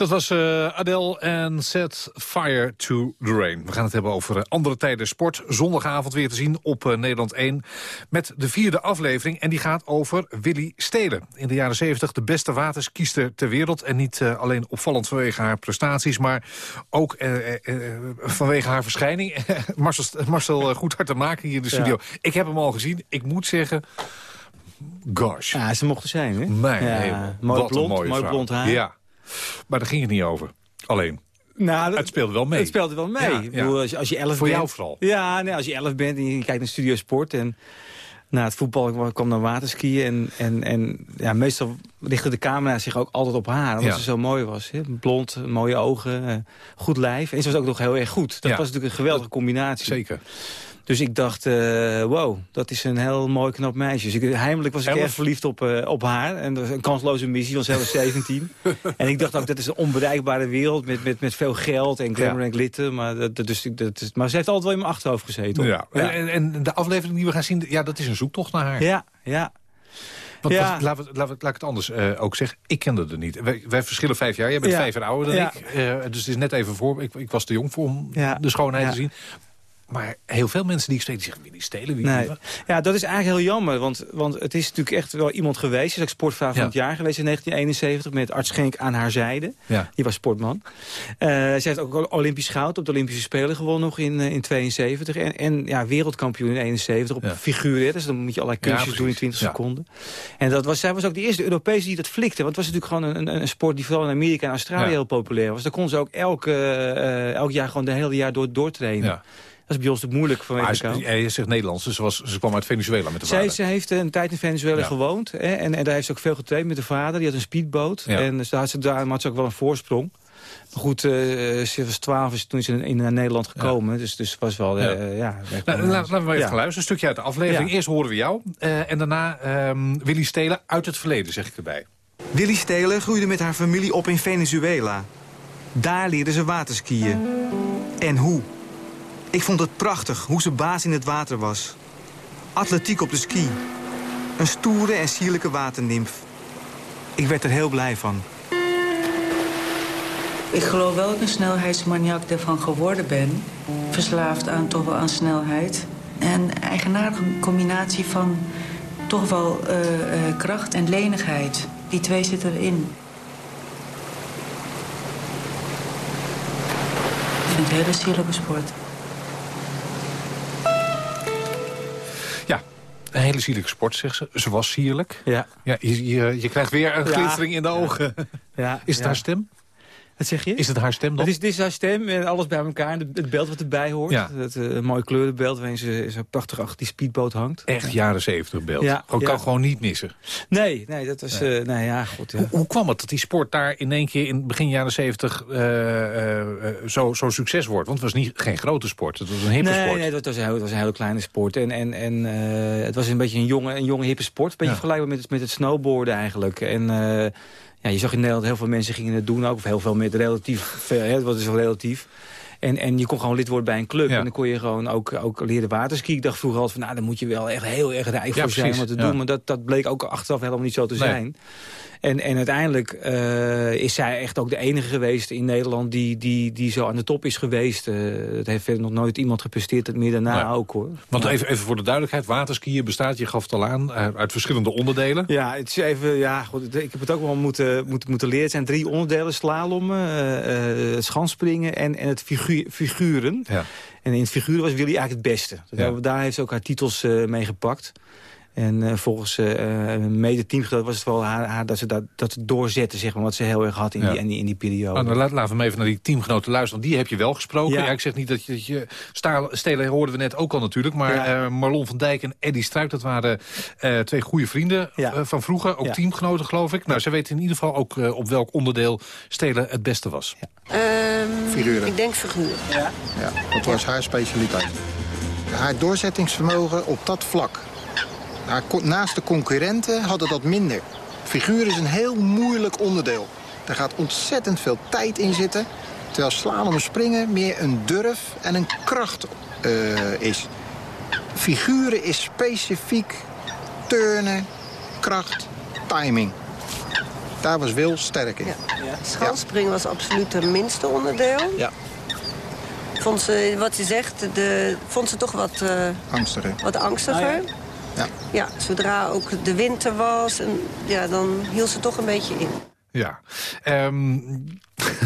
Dat was eh, Adele en Set Fire to the Rain. We gaan het hebben over eh, andere tijden sport. Zondagavond weer te zien op eh, Nederland 1. Met de vierde aflevering. En die gaat over Willy Stelen. In de jaren 70 de beste waterskiester ter wereld. En niet alleen opvallend vanwege haar prestaties. Maar ook vanwege haar verschijning. (laughs) Marcel, Marcel Goedhart te maken hier in de studio. Ik heb hem al gezien. Ik moet zeggen... Gosh. Ja, ze mochten zijn, hè? Mijn Ja, hemel. mooi Wat een blond, mooi blond haar. Ja. Maar daar ging het niet over. Alleen. Nou, het speelde wel mee. Het speelde wel mee. Ja, Ik ja. bedoel, als, je, als je elf Voor bent, jou vooral. Ja, nee, als je elf bent en je kijkt naar Studio Sport... en na het voetbal ik kwam naar waterskiën... en, en, en ja, meestal richtte de camera zich ook altijd op haar... omdat Ja. ze zo mooi was. Hè? Blond, mooie ogen, eh, goed lijf. En ze was ook nog heel erg goed. Dat Ja. was natuurlijk een geweldige combinatie. Zeker. Dus ik dacht, eh, wow, dat is een heel mooi knap meisje. Dus ik, heimelijk was ik Elf? erg verliefd op, eh, op haar. En dat was een kansloze missie, want ze was (laughs) 17. en ik dacht ook, dat is een onbereikbare wereld met, met, met veel geld en glamour Ja. en glitter. Maar, dat, dus, dat is, maar ze heeft altijd wel in mijn achterhoofd gezeten. Ja. En, en, de aflevering die we gaan zien, ja, dat is een zoektocht naar haar. Ja, ja. Want Ja. wat- laten we, laat ik het anders eh, ook zeggen. Ik kende er niet. Wij, wij verschillen vijf jaar. Jij bent Ja. vijf jaar ouder dan Ja. ik. Dus het is net even voor. Ik, ik was te jong voor om de schoonheid te zien. Maar heel veel mensen die ik spreek, die zeggen, wie die stelen, wie Nee. Ja, dat is eigenlijk heel jammer. Want, want het is natuurlijk echt wel iemand geweest. Hij is ook sportvrouw van het jaar geweest in 1971. Met Art Schenk aan haar zijde. Ja. Die was sportman. Eh zij heeft ook Olympisch goud op de Olympische Spelen gewonnen nog in, eh, in 72. En, en ja, wereldkampioen in 71 op Ja. figuur. Dus dan moet je allerlei Ja, kunstjes doen in precies. 20 Ja. seconden. En dat was, zij was ook de eerste Europese die dat flikte. Want het was natuurlijk gewoon een, een, een sport die vooral in Amerika en Australië heel populair was. Daar kon ze ook elke, eh, elk jaar gewoon de hele jaar door, doortrainen. Is bij ons natuurlijk moeilijk vanwege Maar de ze, kou. je zegt Nederlands, dus ze, was, ze kwam uit Venezuela met de Zij, vader. ze heeft een tijd in Venezuela Ja. gewoond. Hè, en, en daar heeft ze ook veel getraind met de vader. Die had een speedboot. Ja. En dus daar had ze, daar had ze ook wel een voorsprong. Maar goed, eh, ze was twaalf is toen is ze in, in Nederland gekomen. Dus, dus was wel... eh, Ja. ja. Nou, la- laten we maar even gaan luisteren. Een stukje uit de aflevering. Ja. Eerst horen we jou. eh, en daarna ehm, Willy Stelen uit het verleden, zeg ik erbij. Willy Stelen groeide met haar familie op in Venezuela. Daar leerde ze waterskiën. En hoe? Ik vond het prachtig hoe ze baas in het water was. Atletiek op de ski. Een stoere en sierlijke waternimf. Ik werd er heel blij van. Ik geloof wel dat ik een snelheidsmaniak ervan geworden ben. Verslaafd aan toch wel aan snelheid. En eigenaardige combinatie van toch wel eh, eh, kracht en lenigheid. Die twee zitten erin. Ik vind het een hele sierlijke sport. Een hele sierlijke sport, zegt ze. Ze was sierlijk. Ja. ja je, je, je krijgt weer een Ja. glinstering in de ogen. Ja, Is het haar stem? Wat zeg je? Is het haar stem dan? Het is, dit is haar stem en alles bij elkaar. En het- het beeld wat erbij hoort. Ja. Dat eh, een mooi kleurenbeeld waarin ze zo prachtig achter die speedboot hangt. Echt jaren zeventig beeld. Ja, Ook ja. kan gewoon niet missen. Nee, nee, dat was... eh nee, ja, goed. Ja. Hoe, hoe kwam het dat die sport daar in één keer in begin jaren zeventig eh, eh, zo, zo succes wordt? Want het was niet, geen grote sport, het was een hippe nee, sport. Nee, het was, een, heel- het was een hele kleine sport. En, en, en eh, het was een beetje een jonge, een jonge hippe sport. Een beetje Ja. vergelijkbaar met, het- met het snowboarden eigenlijk. En eh, ja, je zag in Nederland heel veel mensen gingen het doen ook. Of heel veel met relatief veel. Hè, wat is wel relatief. En, en je kon gewoon lid worden bij een club. Ja. En dan kon je gewoon ook, ook leren waterski. Ik dacht vroeger altijd van, nou, daar moet je wel echt heel erg rijk Ja, voor zijn om te ja. doen. Maar dat, dat bleek ook achteraf helemaal niet zo te Nee. En, en uiteindelijk eh, is zij echt ook de enige geweest in Nederland die, die, die zo aan de top is geweest. Eh het heeft verder nog nooit iemand gepresteerd, het meer daarna Nee. ook hoor. Want Ja. even, even voor de duidelijkheid, waterskiën bestaat, je gaf het al aan, eh, uit verschillende onderdelen. Ja, het is even, ja goed, ik heb het ook wel moeten, moeten, moeten leren. Het zijn drie onderdelen, slalommen, eh, schansspringen en, en het figu figuren. Ja. En in het figuren was Willy eigenlijk het beste. Daar, daar heeft ze ook haar titels mee gepakt. En eh, volgens eh eh, mede teamgenoot was het wel haar, haar dat ze dat, dat doorzette, zeg maar, wat ze heel erg had in, Ja. die, in, die, in die periode. Nou, dan laat- laten we hem even naar die teamgenoten luisteren. Want die heb je wel gesproken. Ja. Ja. ik zeg niet dat je... Dat je Staal- Stelen hoorden we net ook al natuurlijk. Maar Ja. eh, Marlon van Dijk en Eddie Struik... dat waren eh, twee goede vrienden Ja. van vroeger. Ook Ja. teamgenoten, geloof ik. Nou, ze weten in ieder geval ook op welk onderdeel Stelen het beste was. Figuren. Ik denk figuren. Ja, dat was haar specialiteit. Haar doorzettingsvermogen op dat vlak. Naast de concurrenten hadden dat minder. Figuur is een heel moeilijk onderdeel. Daar gaat ontzettend veel tijd in zitten. Terwijl slalom en springen meer een durf en een kracht eh, is. Figuren is specifiek turnen, kracht, timing. Daar was Wil sterk in. Schansspringen was absoluut het minste onderdeel. Ja. Vond ze, wat je zegt, de, vond ze toch wat, eh, Angstiger. wat angstiger. Ah, ja. Ja, zodra ook de winter was, en, ja, dan hield ze toch een beetje in. Ja. Ehm,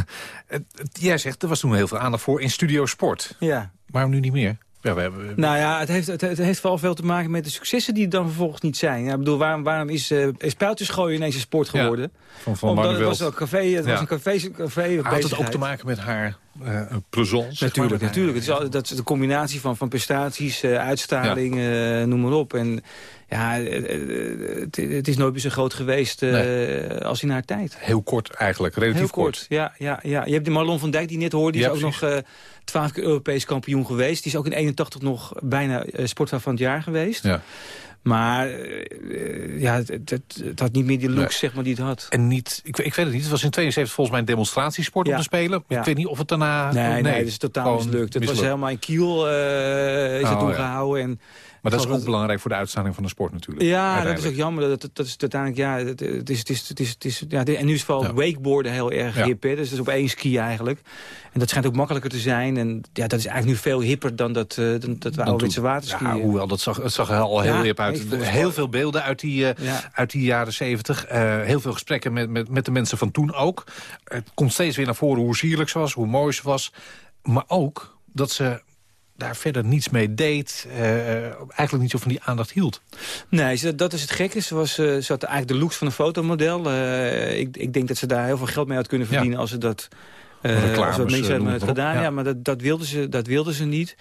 (laughs) jij zegt, er was toen heel veel aandacht voor in Studio Sport. Ja. Waarom nu niet meer? Ja, we hebben... Nou ja, het heeft, het, het heeft vooral veel te maken met de successen die er dan vervolgens niet zijn. Ja, ik bedoel, waarom, waarom is, eh is pijltjes gooien ineens een sport geworden? van, van Omdat Manuel. het was een café, het Ja. was een café, café Had het ook te maken met haar zeg Natuurlijk, maar? natuurlijk. Het is, al- dat is de combinatie van, van prestaties, eh, uitstraling, noem maar op. En ja, het, het is nooit meer zo groot geweest als in haar tijd. Heel kort eigenlijk, relatief Heel kort. Ja, ja, ja. Je hebt de Marlon van Dijk die net hoorde. Die Ja, is ook nog precies. Twaalf keer Europees kampioen geweest. Die is ook in 81 nog bijna eh sportvrouw van het jaar geweest. Ja. Maar eh, ja, het, het, het had niet meer die looks Nee. zeg maar, die het had. En niet, ik, ik weet het niet, het was in 72 volgens mij een demonstratiesport om Ja. te spelen. Ja. Ik weet niet of het daarna... Nee, nee, dat is totaal mislukt. Het was helemaal in Kiel eh, is het Oh, ja. En Maar dat is ook belangrijk voor de uitstraling van de sport natuurlijk. Ja, dat is ook jammer. Dat, dat, dat is uiteindelijk, ja, het, het is, het is, het is, het is, ja, en nu is vooral wakeboarden heel erg Ja. hip. Hè? Dus dat is op één ski eigenlijk. En dat schijnt ook makkelijker te zijn. En ja, dat is eigenlijk nu veel hipper dan dat, eh, dan, dat ouderwetse waterskiën. Ja, hoewel, dat zag, het zag er al heel hip uit. heel veel beelden uit die, eh, uit die jaren zeventig. Eh, heel veel gesprekken met, met, met de mensen van toen ook. Het komt steeds weer naar voren hoe sierlijk ze was, hoe mooi ze was. Maar ook dat ze daar verder niets mee deed. eh, eigenlijk niet zo van die aandacht hield. Nee, dat is het gekke. Ze, was, eh, ze had eigenlijk de looks van een fotomodel. Eh, ik, ik denk dat ze daar heel veel geld mee had kunnen verdienen... als ze dat, als ze dat mensen hadden het gedaan. ja. Ja. maar dat, dat, wilde ze, dat wilde ze niet.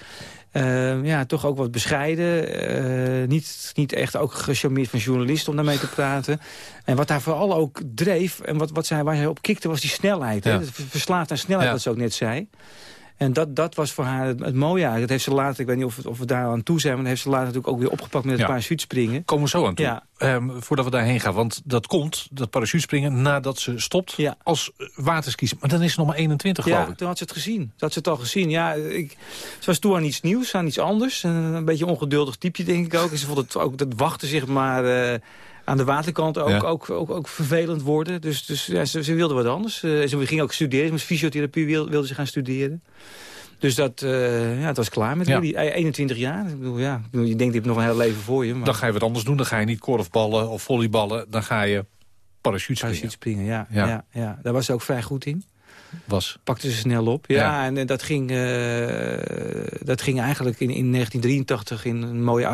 Eh, ja, toch ook wat bescheiden. Niet, niet echt ook gecharmeerd van journalisten om daarmee te praten. En wat daar vooral ook dreef... en wat, wat zij, waar zij op kikte, was die snelheid. Hè? Het Verslaafd aan snelheid, wat ze ook net zei. En dat, dat was voor haar het, het mooie eigenlijk. Dat heeft ze later, ik weet niet of, of we daar aan toe zijn... maar dat heeft ze later natuurlijk ook weer opgepakt met het Ja. parachutespringen. Komen we zo aan toe. Ja. Ehm, voordat we daarheen gaan. Want dat komt, dat parachutespringen, nadat ze stopt als eh, waterskies. Maar dan is ze nog maar 21, geloof Ja, ik. toen had ze het gezien. Toen had ze het al gezien. Ja, ik, ze was toe aan iets nieuws, aan iets anders. Een, een beetje ongeduldig typeje, denk ik ook. En ze vond het ook dat wachten, zeg maar, eh, aan de waterkant ook, Ja. ook, ook, ook vervelend worden. Dus, dus ja, ze, ze wilde wat anders. Eh, ze ging ook studeren. Moest fysiotherapie wilde, wilde ze gaan studeren. Dus dat, eh, ja, het was klaar met jullie. Eh, 21 jaar. Ik bedoel, ja, ik bedoel, je denkt, je hebt nog een heel leven voor je. Maar... Dan ga je wat anders doen. Dan ga je niet korfballen of volleyballen. Dan ga je parachutespringen. Parachutespringen, ja, Ja. ja. Ja, Daar was ze ook vrij goed in. Was. Pakte ze snel op. Ja, Ja. en eh, dat ging, eh, dat ging eigenlijk in, in 1983, in een mooie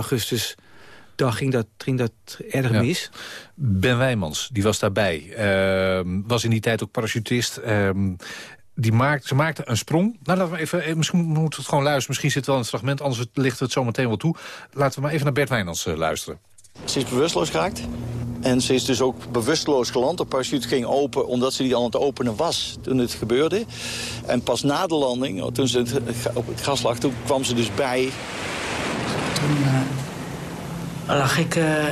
augustusdag, ging dat, ging dat erg Ja. mis. Ben Wijmans, die was daarbij. Ehm, was in die tijd ook parachutist. Ehm, die maakt, ze maakte een sprong. Nou, laten we even, eh, misschien moeten we het gewoon luisteren. Misschien zit het wel in het fragment, anders we het zo meteen wel toe. Laten we maar even naar Bert Wijnands eh, luisteren. Ze is bewusteloos geraakt. En ze is dus ook bewusteloos geland. De parachute ging open omdat ze die al aan het openen was toen het gebeurde. En pas na de landing, toen ze op het gas lag, toen kwam ze dus bij. Toen eh, lag ik eh,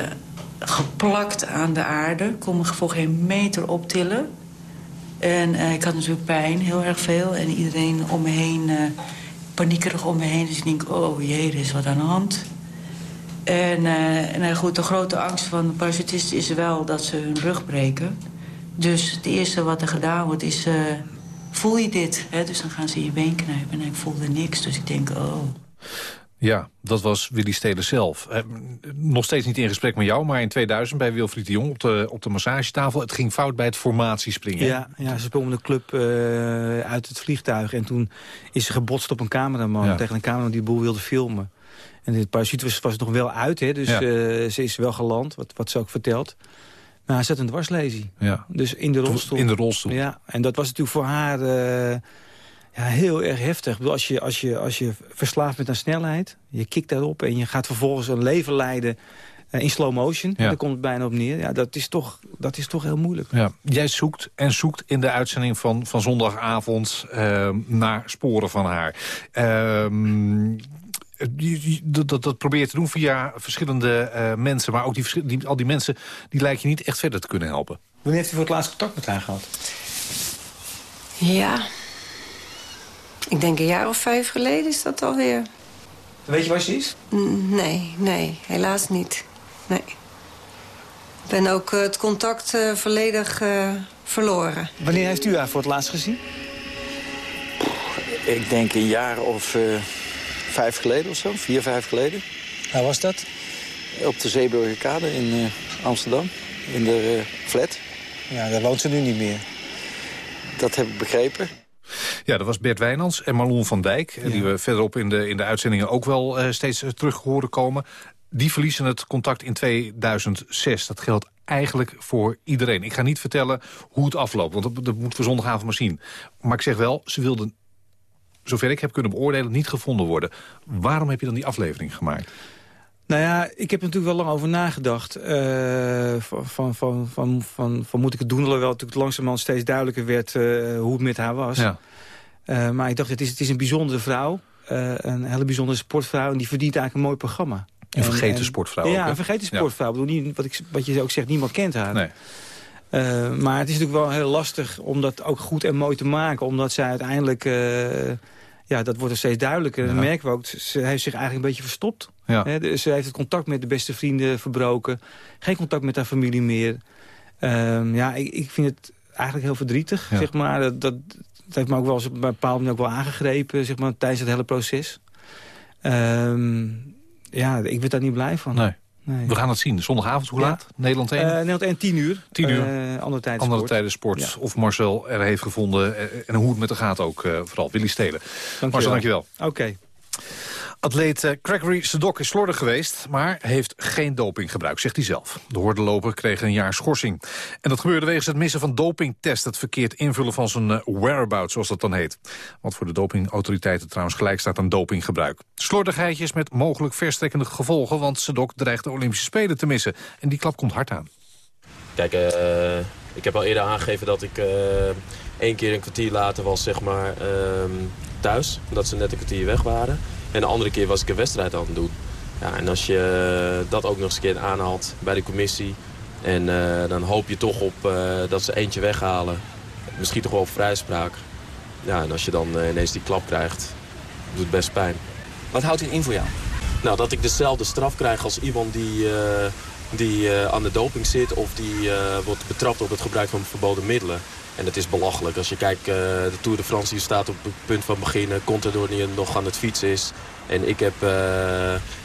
geplakt aan de aarde. Kon me voor geen meter optillen. En eh, ik had natuurlijk pijn, heel erg veel. En iedereen om me heen, eh, paniekerig om me heen. Dus ik denk, oh jee, er is wat aan de hand. En eh, nou goed, de grote angst van de parachutisten is wel dat ze hun rug breken. Dus het eerste wat er gedaan wordt is, voel je dit? Hè? Dus dan gaan ze je been knijpen en ik voelde niks. Dus ik denk, oh... Ja, dat was Willy Stelen zelf. Eh, nog steeds niet in gesprek met jou, maar in 2000 bij Wilfried de Jong op de, op de massagetafel. Het ging fout bij het formatiespringen. Ja, ja, ze sprong de club eh, uit het vliegtuig. En toen is ze gebotst op een cameraman. Ja. Tegen een cameraman die de boel wilde filmen. En de parachute was, was nog wel uit, hè, dus Ja. eh, ze is wel geland, wat, wat ze ook vertelt. Maar hij zat een dwarslesie. Ja. Dus in de rolstoel. In de rolstoel. Ja, en dat was natuurlijk voor haar ja, heel erg heftig. Ik bedoel, als, je, als, je, als je verslaafd bent aan snelheid, je kikt daarop... en je gaat vervolgens een leven leiden eh, in slow motion. Ja. Daar komt het bijna op neer. Ja, dat, is toch, dat is toch heel moeilijk. Ja, jij zoekt en zoekt in de uitzending van, van zondagavond eh, naar sporen van haar. Ehm, dat, dat, dat probeer je te doen via verschillende eh, mensen. Maar ook die, al die mensen, die lijken je niet echt verder te kunnen helpen. Wanneer heeft u voor het laatst contact met haar gehad? Ja. Ik denk een jaar of vijf geleden is dat alweer. Weet je waar ze is? N- Nee, nee, helaas niet. Nee. Ik ben ook eh, het contact eh, volledig eh, verloren. Wanneer heeft u haar voor het laatst gezien? Ik denk een jaar of eh, vijf geleden of zo, vier, vijf geleden. Waar was dat? Op de Zeeburgerkade in eh, Amsterdam, in de eh, flat. Ja, daar woont ze nu niet meer. Dat heb ik begrepen. Ja, dat was Bert Wijnands en Marlon van Dijk. eh, Die we verderop in de, in de uitzendingen ook wel eh, steeds eh, terug horen komen. Die verliezen het contact in 2006. Dat geldt eigenlijk voor iedereen. Ik ga niet vertellen hoe het afloopt, want dat, dat moeten we zondagavond maar zien. Maar ik zeg wel, ze wilden, zover ik heb kunnen beoordelen, niet gevonden worden. Waarom heb je dan die aflevering gemaakt? Nou ja, ik heb er natuurlijk wel lang over nagedacht. eh, van, van, van, van, van, van moet ik het doen? Alhoewel het natuurlijk langzamerhand steeds duidelijker werd eh, hoe het met haar was. Ja. Eh, maar ik dacht, het is, het is een bijzondere vrouw. eh, een hele bijzondere sportvrouw. En die verdient eigenlijk een mooi programma. Een En- vergeten en- sportvrouw ook, Ja, een vergeten Ja. sportvrouw. Ik bedoel, niet, wat, ik, wat je ook zegt, niemand kent haar. Nee. Eh, maar het is natuurlijk wel heel lastig om dat ook goed en mooi te maken. Omdat zij uiteindelijk... ja, dat wordt er steeds duidelijker. En dan merken we ook, ze heeft zich eigenlijk een beetje verstopt. Ja. Dus ze heeft het contact met de beste vrienden verbroken. Geen contact met haar familie meer. Ehm, ja, ik, ik vind het eigenlijk heel verdrietig, zeg maar. Dat, dat, dat heeft me ook wel eens op een bepaald moment ook wel aangegrepen, zeg maar, tijdens het hele proces. Ehm, ja, ik werd daar niet blij van. Nee. Nee. We gaan het zien. Zondagavond, hoe Ja. laat? Nederland 1? Eh, Nederland 1, 10 uur. 10 uur. Eh, andere tijden Andere sport. tijden sport. Of Marcel er heeft gevonden. eh, En hoe het met de gaat ook vooral. Willy Stelen. Marcel, dankjewel. Oké. Atleet eh, Gregory Sedok is slordig geweest, maar heeft geen doping gebruikt, zegt hij zelf. De hordenloper kreeg een jaar schorsing. En dat gebeurde wegens het missen van dopingtest... het verkeerd invullen van zijn eh, whereabouts, zoals dat dan heet. Wat voor de dopingautoriteiten trouwens gelijk staat aan dopinggebruik. Slordigheidjes met mogelijk verstrekkende gevolgen... want Sedok dreigt de Olympische Spelen te missen. En die klap komt hard aan. Kijk, eh, ik heb al eerder aangegeven dat ik eh, één keer een kwartier later was zeg maar, ehm, thuis. Dat ze net een kwartier weg waren. En de andere keer was ik een wedstrijd aan het doen. Ja, en als je dat ook nog eens een keer aanhaalt bij de commissie... en eh, dan hoop je toch op eh, dat ze eentje weghalen. Misschien toch wel op vrijspraak. Ja, en als je dan eh, ineens die klap krijgt, doet het best pijn. Wat houdt dit in voor jou? Nou, dat ik dezelfde straf krijg als iemand die, eh, die eh, aan de doping zit... of die eh, wordt betrapt op het gebruik van verboden middelen. En dat is belachelijk. Als je kijkt, eh, de Tour de France die staat op het punt van beginnen... Contador die nog aan het fietsen is. En ik heb eh,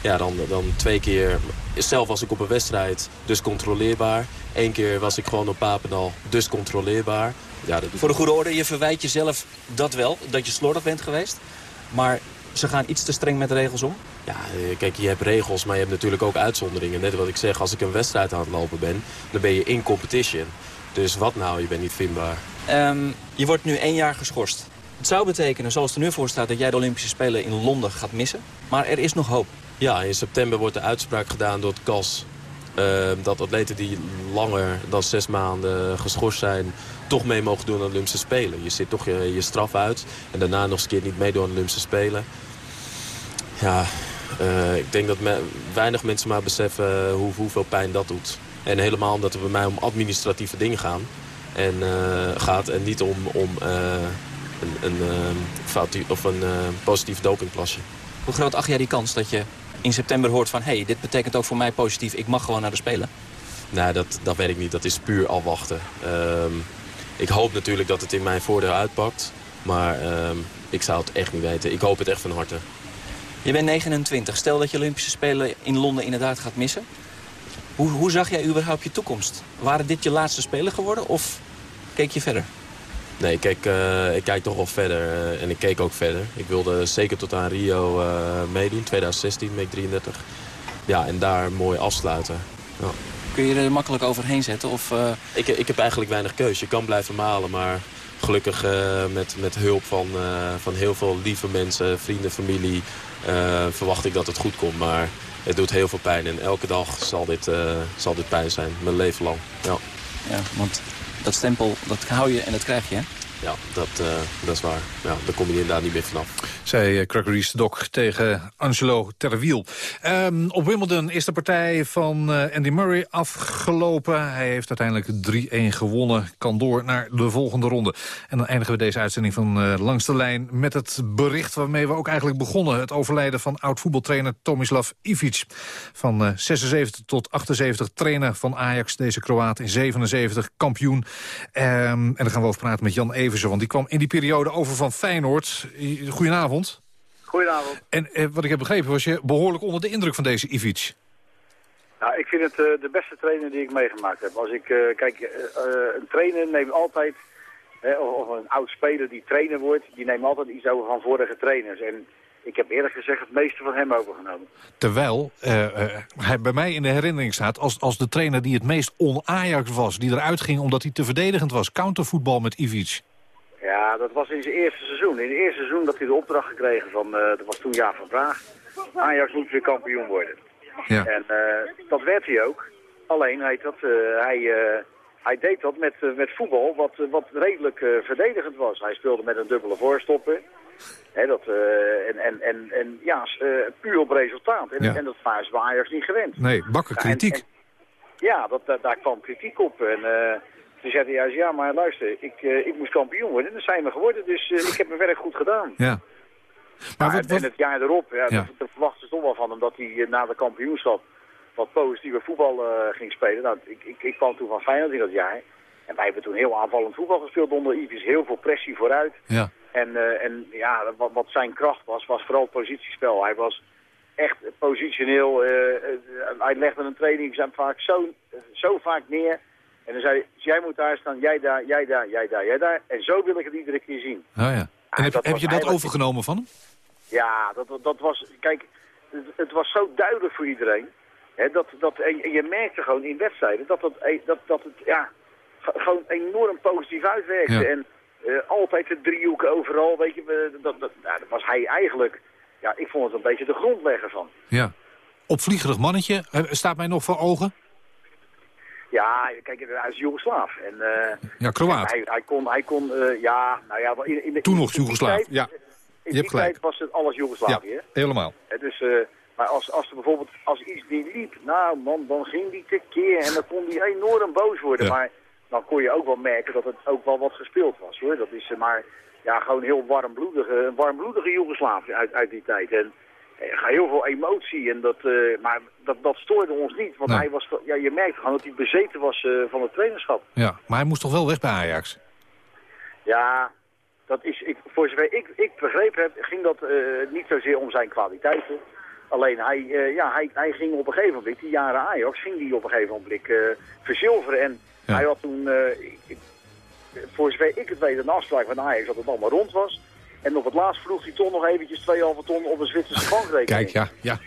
ja, dan, dan twee keer... Zelf was ik op een wedstrijd, dus controleerbaar. Eén keer was ik gewoon op Papendal, dus controleerbaar. Ja, dat Voor de goede orde, je verwijt jezelf dat wel, dat je slordig bent geweest. Maar ze gaan iets te streng met de regels om. Ja, eh, kijk, je hebt regels, maar je hebt natuurlijk ook uitzonderingen. Net wat ik zeg, als ik een wedstrijd aan het lopen ben, dan ben je in competition. Dus wat nou, je bent niet vindbaar. Ehm, je wordt nu één jaar geschorst. Het zou betekenen, zoals het er nu voor staat, dat jij de Olympische Spelen in Londen gaat missen. Maar er is nog hoop. Ja, in september wordt de uitspraak gedaan door het CAS... eh, dat atleten die langer dan zes maanden geschorst zijn... toch mee mogen doen aan de Olympische Spelen. Je zit toch je, je straf uit en daarna nog eens een keer niet meedoen aan de Olympische Spelen. Ja, eh, ik denk dat me- weinig mensen maar beseffen hoe, hoeveel pijn dat doet. En helemaal omdat het bij mij om administratieve dingen gaan. En, eh, gaat en niet om, om eh, een, een, eh, of een positief dopingplasje. Hoe groot acht jij die kans dat je in september hoort van... hé, hey, dit betekent ook voor mij positief, ik mag gewoon naar de Spelen? Nou, dat, dat weet ik niet. Dat is puur afwachten. Ehm, ik hoop natuurlijk dat het in mijn voordeel uitpakt. Maar ehm, ik zou het echt niet weten. Ik hoop het echt van harte. Je bent 29. Stel dat je Olympische Spelen in Londen inderdaad gaat missen. Hoe, hoe zag jij überhaupt je toekomst? Waren dit je laatste Spelen geworden of keek je verder? Nee, ik kijk, eh, ik kijk toch wel verder. eh, en ik keek ook verder. Ik wilde zeker tot aan Rio eh, meedoen. 2016 ben ik 33. Ja, en daar mooi afsluiten. Ja. Kun je er makkelijk overheen zetten? Of, Ik, ik heb eigenlijk weinig keus. Je kan blijven malen, maar gelukkig met, met hulp van, van heel veel lieve mensen, vrienden, familie... verwacht ik dat het goed komt. Maar het doet heel veel pijn en elke dag zal dit, eh, zal dit pijn zijn. Mijn leven lang. Ja, ja, want dat stempel, dat hou je en dat krijg je, hè? Ja dat, eh, dat is waar. Ja, daar kom je inderdaad niet meer vanaf. Zei eh, Gregory Sedok tegen Angelo Terwiel. Ehm, op Wimbledon is de partij van eh, Andy Murray afgelopen. Hij heeft uiteindelijk 3-1 gewonnen. Kan door naar de volgende ronde. En dan eindigen we deze uitzending van eh, Langs de Lijn... met het bericht waarmee we ook eigenlijk begonnen. Het overlijden van oud-voetbaltrainer Tomislav Ivic. Van eh, 76 tot 78 trainer van Ajax. Deze Kroaat in 77 kampioen. Ehm, en dan gaan we over praten met Jan Eversen. Want die kwam in die periode over van Feyenoord. Goedenavond. Goedenavond. En eh, wat ik heb begrepen was je behoorlijk onder de indruk van deze Ivic. Nou, ik vind het eh, de beste trainer die ik meegemaakt heb. Als ik, eh, kijk, een trainer neemt altijd, hè, of, of een oud speler die trainer wordt, die neemt altijd iets over van vorige trainers. En ik heb eerlijk gezegd het meeste van hem overgenomen. Terwijl hij bij mij in de herinnering staat als, als de trainer die het meest on-Ajax was. Die eruit ging omdat hij te verdedigend was. Countervoetbal met Ivic. Ja, dat was in zijn eerste seizoen. In het eerste seizoen dat hij de opdracht gekregen van, eh, dat was toen jaar van Vraag. Ajax moet weer kampioen worden. Ja. En eh, dat werd hij ook. Alleen hij, dat, eh, hij, hij deed dat met, met voetbal wat, wat redelijk verdedigend was. Hij speelde met een dubbele voorstopper. Hè, dat, en, en, en, en ja, puur op resultaat. En, Ja. en dat is bij Ajax niet gewend. Nee, bakken Ja, en- kritiek. en- ja, dat, daar kwam kritiek op. En toen zei hij juist, ja, maar luister, ik, eh, ik moest kampioen worden. En dat zijn we geworden, dus eh, ik heb mijn werk goed gedaan. Ja. Maar wat- en- wat- En het jaar erop, ja, daar verwachten ze toch wel van hem dat hij eh, na de kampioenschap wat positieve voetbal ging spelen. Nou, ik, ik, ik kwam toen van Feyenoord in dat jaar. En wij hebben toen heel aanvallend voetbal gespeeld onder Ivis. Heel veel pressie vooruit. Ja. En, en ja, wat, wat zijn kracht was, was vooral het positiespel. Hij was echt positioneel. hij legde een training vaak zo, zo vaak neer. En dan zei hij, jij moet daar staan, jij daar, jij daar, jij daar, jij daar. En zo wil ik het iedere keer zien. Oh ja. En heb, dat heb je dat eigenlijk- overgenomen van hem? Ja, dat, dat- was, kijk, het, het was zo duidelijk voor iedereen. Hè, dat, dat, en, en je merkte gewoon in wedstrijden dat, dat, dat, dat het ja, ge- gewoon enorm positief uitwerkte. Ja. En eh, altijd de driehoeken overal, weet je, dat, dat, nou, dat was hij eigenlijk, ja, ik vond het een beetje de grondlegger van. Ja. Opvliegerig mannetje, eh, staat mij nog voor ogen. Ja, kijk, hij is Joegoslaaf. En, eh, Ja, Kroaat. Hij, hij kon, hij kon eh, ja, nou ja, in, in de, Toen nog Joegoslaaf, ja. In die tijd was het alles Joegoslavië, hè? Helemaal. Dus, maar als, als er bijvoorbeeld als iets niet liep, nou man, dan ging die tekeer en dan kon die enorm boos worden. Ja. Maar dan kon je ook wel merken dat het ook wel wat gespeeld was hoor. Dat is maar ja, gewoon heel warmbloedige, een warmbloedige Joegoslaaf uit, uit die tijd. En heel veel emotie en dat, eh, maar dat, dat stoorde ons niet. Want hij was, ja, je merkte gewoon dat hij bezeten was eh, van het trainerschap. Ja, maar hij moest toch wel weg bij Ajax? Ja, dat is, ik, voor zover ik, ik begrepen heb, ging dat eh, niet zozeer om zijn kwaliteiten. Alleen hij, ja, hij, hij ging op een gegeven moment, die jaren Ajax, ging hij op een gegeven moment verzilveren. En hij had toen, ik- voor zover ik het weet, een afspraak van Ajax dat het allemaal rond was. En op het laatst vroeg hij toch nog eventjes 2,5 ton op een Zwitserse bankrekening. Kijk, ja. ja.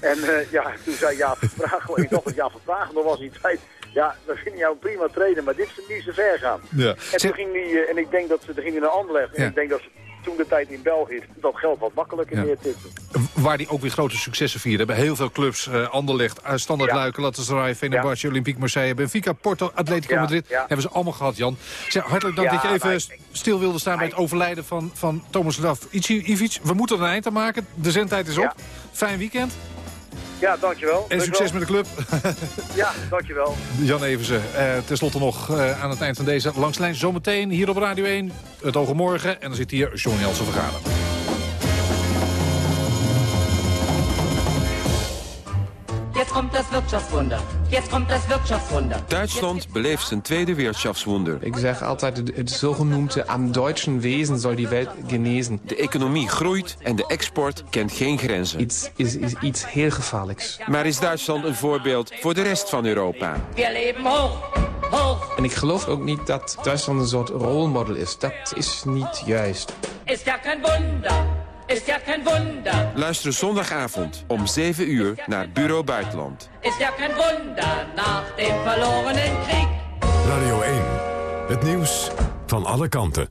En eh, ja, toen zei Jaap Verbragen, ik dacht dat Jaap Verbragen nog was die tijd. Ja, we vinden jou een prima trainer, maar dit is niet zo ver gaan. Ja. En toen ging hij, eh, en ik denk dat ze, er ging hij naar Anderlecht. En Ja. ik denk dat ze toen de tijd in België dat geld wat makkelijker Ja. Waar die ook weer grote successen vierde. Bij heel veel clubs, eh Anderlecht, uh, Standard Ja. Luiken, Galatasaray, Fenerbahce, Olympique Marseille, Benfica, Porto, Atletico Ja, Madrid. ja. Hebben ze allemaal gehad, Jan. Zeg, hartelijk dank Ja, dat je even maar- stil wilde staan bij het overlijden van, van Thomas Laf Ivic. We moeten er een eind aan maken. De zendtijd is op. Ja. Fijn weekend. Ja, dankjewel. En succes met de club. (laughs) Ja, dankjewel. Jan Eversen, eh, tenslotte nog eh, aan het eind van deze langslijn. Zometeen hier op Radio 1, het ogen morgen. En dan zit hier John Jansen Vergade. Jetzt kommt das Wirtschaftswunder. Jetzt kommt das Wirtschaftswunder. Duitsland beleeft zijn tweede Wirtschaftswunder. Ik zeg altijd, het- zogenoemde am deutschen Wesen zal die Welt genezen. De economie groeit en de export kent geen grenzen. Iets is, is iets heel gevaarlijks. Maar is Duitsland een voorbeeld voor de rest van Europa? Wir leben hoch, hoch. En ik geloof ook niet dat Duitsland een soort rolmodel is. Dat is niet juist. Ist ja kein Wunder. Ist ja kein Wunder. Luister zondagavond om 7 uur naar Bureau Buitenland. Ist ja kein Wunder nach dem verlorenen Krieg. Radio 1. Het nieuws van alle kanten.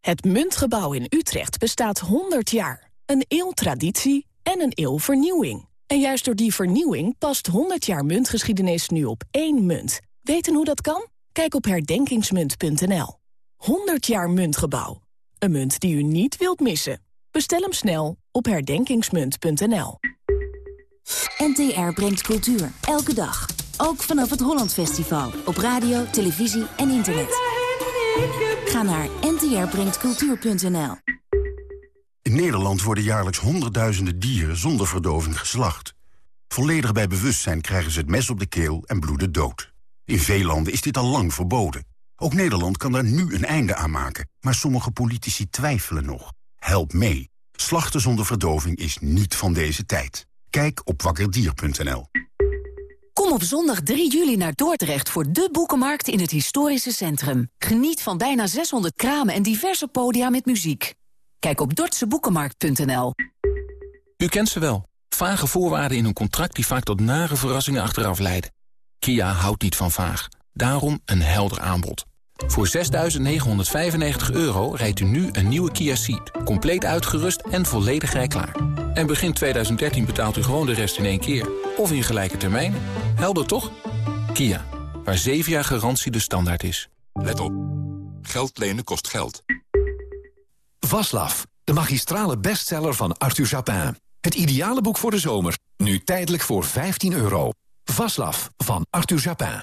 Het Muntgebouw in Utrecht bestaat 100 jaar. Een eeuw traditie en een eeuw vernieuwing. En juist door die vernieuwing past 100 jaar muntgeschiedenis nu op één munt. Weten hoe dat kan? Kijk op herdenkingsmunt.nl. 100 jaar Muntgebouw. Een munt die u niet wilt missen. Bestel hem snel op herdenkingsmunt.nl. NTR brengt cultuur. Elke dag. Ook vanaf het Holland Festival. Op radio, televisie en internet. Ga naar ntrbrengtcultuur.nl. In Nederland worden jaarlijks honderdduizenden dieren zonder verdoving geslacht. Volledig bij bewustzijn krijgen ze het mes op de keel en bloeden dood. In veel landen is dit al lang verboden. Ook Nederland kan daar nu een einde aan maken. Maar sommige politici twijfelen nog. Help mee. Slachten zonder verdoving is niet van deze tijd. Kijk op wakkerdier.nl. Kom op zondag 3 juli naar Dordrecht voor de boekenmarkt in het historische centrum. Geniet van bijna 600 kramen en diverse podia met muziek. Kijk op dordtseboekenmarkt.nl. U kent ze wel. Vage voorwaarden in een contract die vaak tot nare verrassingen achteraf leiden. Kia houdt niet van vaag. Daarom een helder aanbod. Voor 6.995 euro rijdt u nu een nieuwe Kia Ceed. Compleet uitgerust en volledig rijklaar. En begin 2013 betaalt u gewoon de rest in één keer. Of in gelijke termijn. Helder toch? Kia, waar 7 jaar garantie de standaard is. Let op. Geld lenen kost geld. Vaslav, de magistrale bestseller van Arthur Japin. Het ideale boek voor de zomer. Nu tijdelijk voor 15 euro. Vaslav van Arthur Japin.